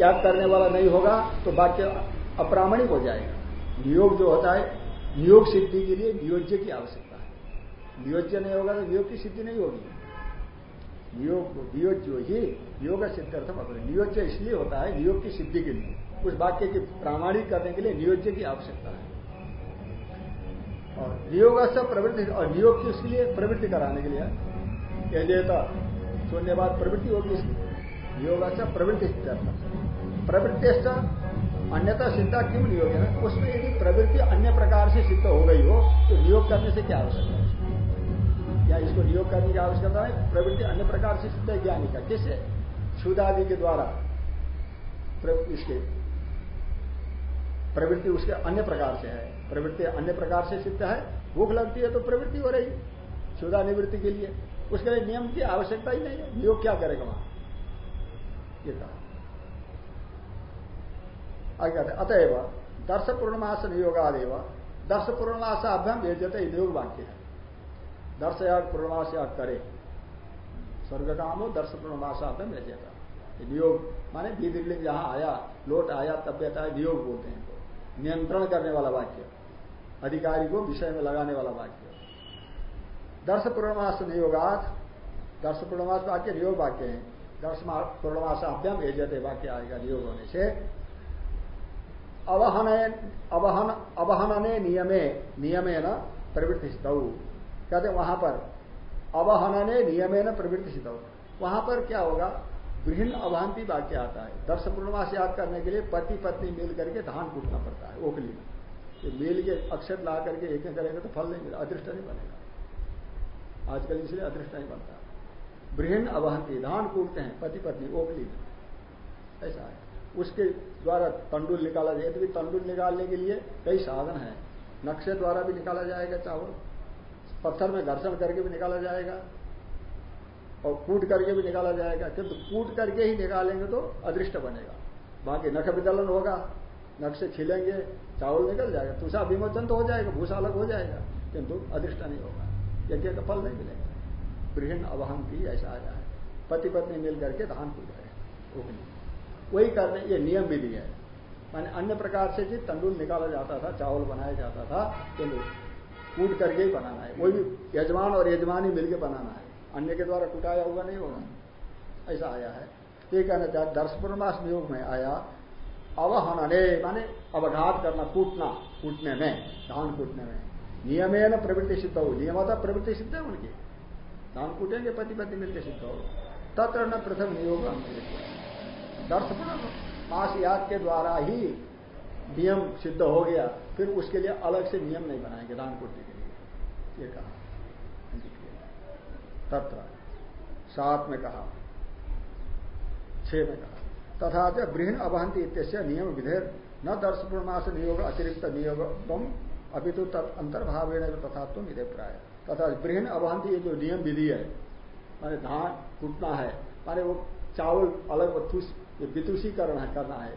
याद करने वाला नहीं होगा तो वाक्य अप्रामाणिक हो जाएगा। नियोग जो होता है, नियोग सिद्धि के लिए नियोज्य की आवश्यकता है। नियोज्य नहीं होगा तो नियोग की सिद्धि नहीं होगी। नियोग नियोज्य ही योग सिद्धार्थम अपने नियोज्य इसलिए होता है, नियोग की सिद्धि के लिए। उस वाक्य की प्रामाणिक करने के लिए नियोज्य की आवश्यकता है। और नियोग से प्रवृत्ति, और नियोग की उसके लिए प्रवृत्ति कराने के लिए सुनने बाद प्रवृत्ति होगी इसकी नियोग से प्रवृत्ति प्रवृत्ति अन्यथा सिद्धा क्यों नियोग है? उसमें यदि प्रवृत्ति अन्य प्रकार से सिद्ध हो गई हो तो नियोग करने से क्या आवश्यकता या इसको नियोग करने की आवश्यकता है प्रवृत्ति अन्य प्रकार से सिद्ध है ज्ञानी का। किससे? क्षुदादि के द्वारा। इसके। प्रवृत्ति उसके अन्य प्रकार से है। प्रवृत्ति अन्य प्रकार से सिद्ध है, भूख लगती है तो प्रवृत्ति हो रही। क्षुदा निवृत्ति के लिए। उसके लिए नियम की आवश्यकता ही नहीं है। नियोग क्या करेगा वहाँ? ये कहा। आगे कहते अतएव दर्श पूर्णमास नियोगादेव। दर्श पूर्णमास अभ्याम भेजते योग वाक्य है। दर्श याग पूर्णमास याग करे। स्वर्ग काम हो दर्श पूर्णमास अभ्याम भेजेता नियोग माने बीदिलिंग जहाँ आया, लोट आया, तबियत आया नियोग बोलते हैं नियंत्रण करने वाला वाक्य। अधिकारी को विषय में लगाने वाला वाक्य। दर्श पूर्णमास नियोगात दर्श पूर्णमास वाक्य नियोग वाक्य है। दर्श पूर्णमास अभ्यम एजते वाक्य आएगा नियोग होने से। अवहन अवहन अवहनने नियमे नियमे न प्रवृत्ति कहते वहाँ पर अवहनने नियमे न प्रवृत्ति सिद्ध वहाँ पर क्या होगा? विभिन्न अभांति वाक्य आता है। दर्श पूर्णमास याद करने के लिए पति पत्नी मिल करके धान कूटना पड़ता है, ओखली में। ये मिल के अक्षर ला करके एक करेंगे तो फल नहीं मिला अदृष्ट नहीं बनेगा। आजकल इसलिए अदृष्ट नहीं बनता। बृहन अवहंती धान कूटते हैं पति पत्नी ओखली में। ऐसा है। उसके द्वारा तंडुल निकाला जाए तो भी तंडुल निकालने के लिए कई साधन है। नक्शे द्वारा भी निकाला जाएगा चावल। पत्थर में घर्षण करके भी निकाला जाएगा और कूट करके भी निकाला जाएगा। किंतु कूट करके ही निकालेंगे तो अदृष्ट बनेगा। बाकी नख विदलन होगा, नख से छिलेंगे, चावल निकल जाएगा तुषा विमोचन तो हो जाएगा भूसा अलग हो जाएगा, किंतु अदृष्ट नहीं होगा। यज्ञ का फल नहीं मिलेगा। गृहण अवहन की ऐसा आ जाए पति पत्नी मिल करके धान कूट रहे वही करने ये नियम भी विधि है। माने अन्य प्रकार से जी तंडुल निकाला जाता था, चावल बनाया जाता था, किंतु कूट करके ही बनाना है। वही भी यजमान और यजमानी मिलकर बनाना है। अन्य के द्वारा कुटाया हुआ नहीं होगा। ऐसा आया है। ये कहना चाहते दर्शपूर्णमास नियोग में आया अवहनने माने अवघात करना, कूटना, कूटने में धान कूटने में। नियमे न प्रवृत्ति सिद्ध हो। नियमता प्रवृत्ति सिद्ध है उनकी। धान कूटेंगे, पति पति मिलकर सिद्ध हो। तत्र न प्रथम नियोग दर्शपूर्ण मास याग के द्वारा ही नियम सिद्ध हो गया। फिर उसके लिए अलग से नियम नहीं बनाएँगे कूटने के लिए। ये कहा। तत्र, सात में कहा। छह में कहा। तथा च बृहन अभंति इत्य नियम विधेयक न दर्श पूर्णमास नियोग, अतिरिक्त नियोग अभी तो अंतर्भावेण तथा तुम प्राय तथा बृहन अभंति ये जो नियम विधि है, माने धान कूटना है, माने वो चावल अलग वितुषीकरण है करना है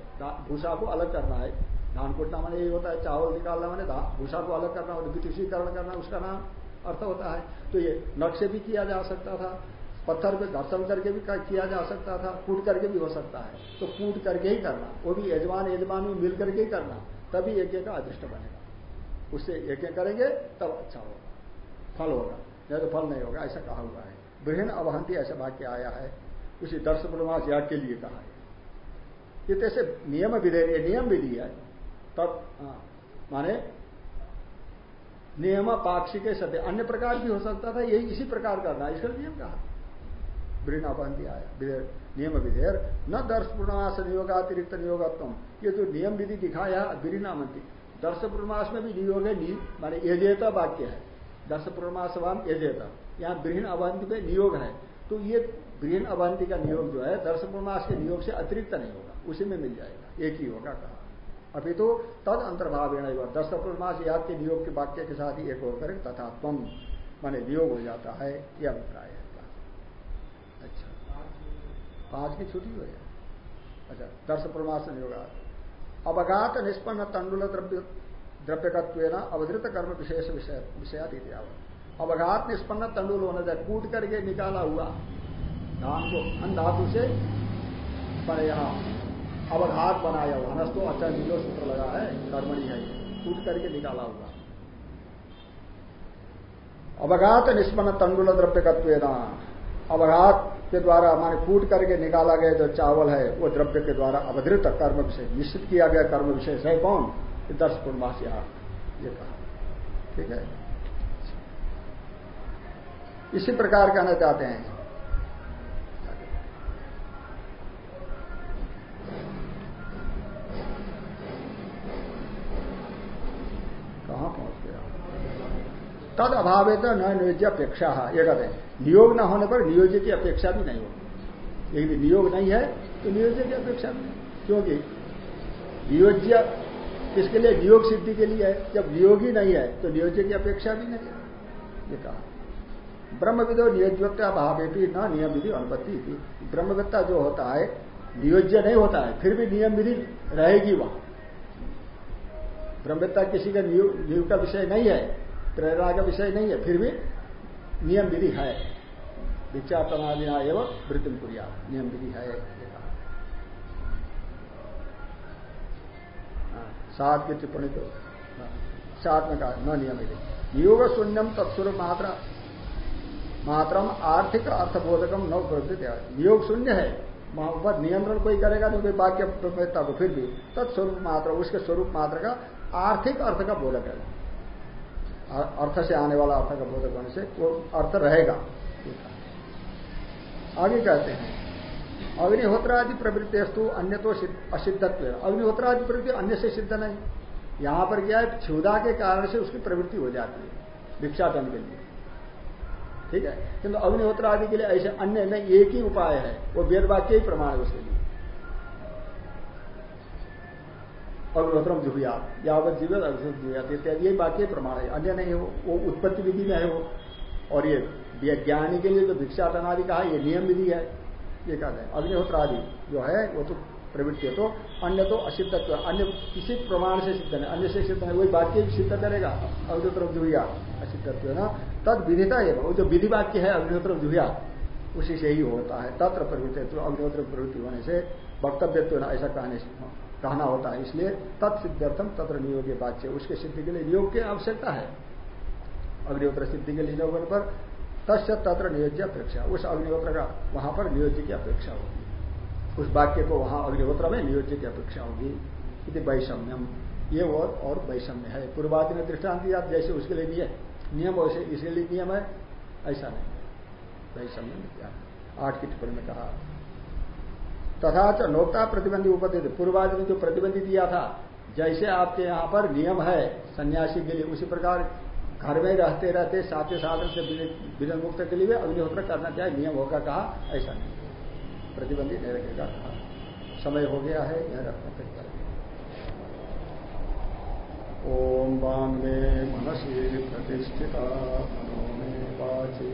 भूसा को अलग करना है धान कूटना माने यही होता है, चावल निकालना माने भूसा को अलग करना वितुषीकरण करना, उसका नाम अर्थ होता है। तो ये नक्शे से भी किया जा सकता था, पत्थर पे घर्षण करके भी किया जा सकता था, कूट करके भी हो सकता है। तो कूट करके ही करना, वो भी यजमान यजमान में मिल करके ही करना, तभी यज्ञ का अदृष्ट बनेगा। उससे एक यज्ञ करेंगे, तब अच्छा होगा। फल होगा, नहीं तो फल नहीं होगा, ऐसा कहा हुआ है। बृहन अवहंती ऐसा वाक्य आया है, उसी दर्श प्रमास याग के लिए कहा है। ये जैसे नियम विधेय नियम विधि है। तब हाँ, माने नियम पाक्षिक सत्य। अन्य प्रकार भी हो सकता था यही इसी प्रकार करना इसका नियम कहा? वृणापंथी आया। नियम विधेयर न दर्श पूर्णमास नियोगातिरिक्त नियोगत्व ये जो नियम विधि दिखाया वृणामंती दर्श पूर्णमास में भी नियोग है नी माने यजेता वाक्य है। दर्श पूर्णमास वाम यजेता। यहाँ बृहन अवंती में नियोग है। तो ये बृहन अवंती का नियोग जो है दर्श पूर्णमास के नियोग से अतिरिक्त नहीं होगा। उसी में मिल जाएगा। एक ही होगा कहा। अभी तो तद अंतर्भावेण दस पूर्णमास याद के नियोग के वाक्य के साथ ही एक होकर तथा तुम माने नियोग हो जाता है यह अभिप्राय है। पाँच की छुट्टी हो जाए। अच्छा दर्श प्रमाशन होगा। अवगात निष्पन्न तंडुल द्रव्य द्रव्यकत्व अवधृत कर्म विशेष विषय, विषयादि अवघात निष्पन्न तंडुल होना चाहिए कूट करके निकाला हुआ। धान को अन धातु से, पर यहाँ अवघात बनाया हुआ, नस्तो अच्छा नीलो सूत्र लगा है, कर्मणी है कूट करके निकाला हुआ। अवघात निष्पन्न तंडुल द्रव्यकत्व अवघात के द्वारा, माने कूट करके निकाला गया जो चावल है, वो द्रव्य के द्वारा अवधृत कर्म विषय निश्चित किया गया कर्म विशेष है कौन? दर्श पूर्णमास ये कहा। ठीक है? इसी प्रकार कहना चाहते हैं। तद अभाव न नियोज्य अपेक्षा। ये कहते हैं, नियोग न होने पर नियोज्य की अपेक्षा भी नहीं होगी यदि नियोग नहीं है तो नियोज्य की अपेक्षा भी नहीं। क्योंकि नियोज्य किसके लिए? नियोग सिद्धि के लिए है। जब नियोग ही नहीं है तो नियोज्य की अपेक्षा भी नहीं है। ये कहा। ब्रह्म विदो नियोज्यता भावे भी न नियम विधि अनुपत्ति थी ब्रह्मविद्ता जो होता है, नियोज्य नहीं होता है, फिर भी नियम विधि रहेगी वहाँ। ब्रह्मविद्ता किसी का नियोग का विषय नहीं है प्रेरणा का विषय नहीं है फिर भी नियम विधि है। भिक्षापनादिना एवं वृत्ति कुरिया। नियम विधि है हाँ, सात की टिप्पणी तो हाँ, सात में कहा न नियम विधि। नियोग शून्यम तत्स्वरूप मात्रा मात्रम आर्थिक अर्थबोधकम न प्रवृत्ति नियोग शून्य है मोहब्बत नियंत्रण कोई करेगा नहीं कोई वाक्य को फिर भी तत्स्वरूप मात्र उसके स्वरूप मात्र का आर्थिक अर्थ का बोधक है। अर्थ से आने वाला अर्थ का बोधक होने से वो अर्थ रहेगा। आगे कहते हैं, अग्निहोत्रादि प्रवृत्तिस्तु अन्य तो असिद्धत्व। अग्निहोत्रादि प्रवृत्ति अन्य से सिद्ध नहीं। यहाँ पर क्या है? क्षुदा के कारण से उसकी प्रवृत्ति हो जाती है भिक्षाटन के लिए। ठीक है? किंतु अग्निहोत्र आदि के लिए ऐसे अन्य नहीं, एक ही उपाय है। वो वेद वाक्य ही प्रमाण है उसके लिए। अग्निहोत्रम जुहिया यावत जीवित अग्निहोत्र जुहियात इत्यादि ये बाकी प्रमाण है अन्य नहीं हो वो उत्पत्ति विधि में है वो और ये ज्ञानी के लिए जो भिक्षाटन आदि कहा ये नियम विधि है ये कहते हैं अग्निहोत्र आदि जो है वो तो प्रवृत्ति है तो अन्य तो असिद्धत्व अन्य किसी प्रमाण से सिद्ध नहीं अन्य से सिद्ध नहीं वही वाक्य सिद्ध करेगा अग्निहोत्र जुहिया असिद्धत्व ना तद विधिता है वो जो विधि वाक्य है अग्निहोत्र जुहिया उसी से ही होता है तत्र प्रवृत्ति अग्निहोत्र प्रवृत्ति होने से वक्तव्य ऐसा कहने रहना होता है। इसलिए तत्सिद्ध्यर्थम तत्र नियोग वाच्य। उसके सिद्धि के लिए नियोग की आवश्यकता है। अग्निहोत्र सिद्धि के लिए नियोग पर तस्य तत्र नियोज्य अपेक्षा। उस अग्निहोत्र का वहाँ पर नियोज्य की अपेक्षा होगी। उस वाक्य को वहाँ अग्निहोत्र में नियोज्य की अपेक्षा होगी। यदि वैषम्यम। ये और और वैषम्य है। पूर्वादि ने दृष्टांत दिया, जैसे उसके लिए नियम। नियम वैसे इसके लिए नियम है, ऐसा नहीं है। वैषम्य आठ की टिप्पणी में कहा तथा च नोक्ता प्रतिबंधी उपदित पूर्वादि ने जो प्रतिबंधी दिया था, जैसे आपके यहाँ पर नियम है, सन्यासी के लिए उसी प्रकार घर में रहते रहते साथी साधन से विनय मुक्त के लिए अग्निहोत्र करना चाहिए नियम होगा कहा, ऐसा नहीं। प्रतिबंधी नहीं रखेगा कहा। समय हो गया है, यह रखना करेंगे ओम वांग में मनसी प्रतिष्ठिता मनो में वाची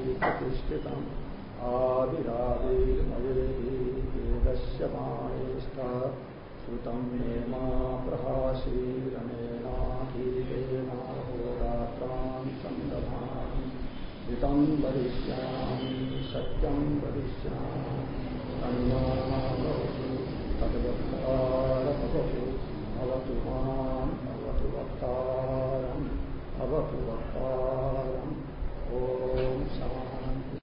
आदिरादिर्मयेदस्य माणेष्ठा श्रुतं मे मा प्रहाशीरणेनाधीतेनाहोरात्रान् सन्दधामि। हितं वदिष्यामि, सत्यं वदिष्यामि। तद्वक्तारभवतु, भवतु माम्, भवतु वक्तारम् भवतु वक्तारम्। ॐ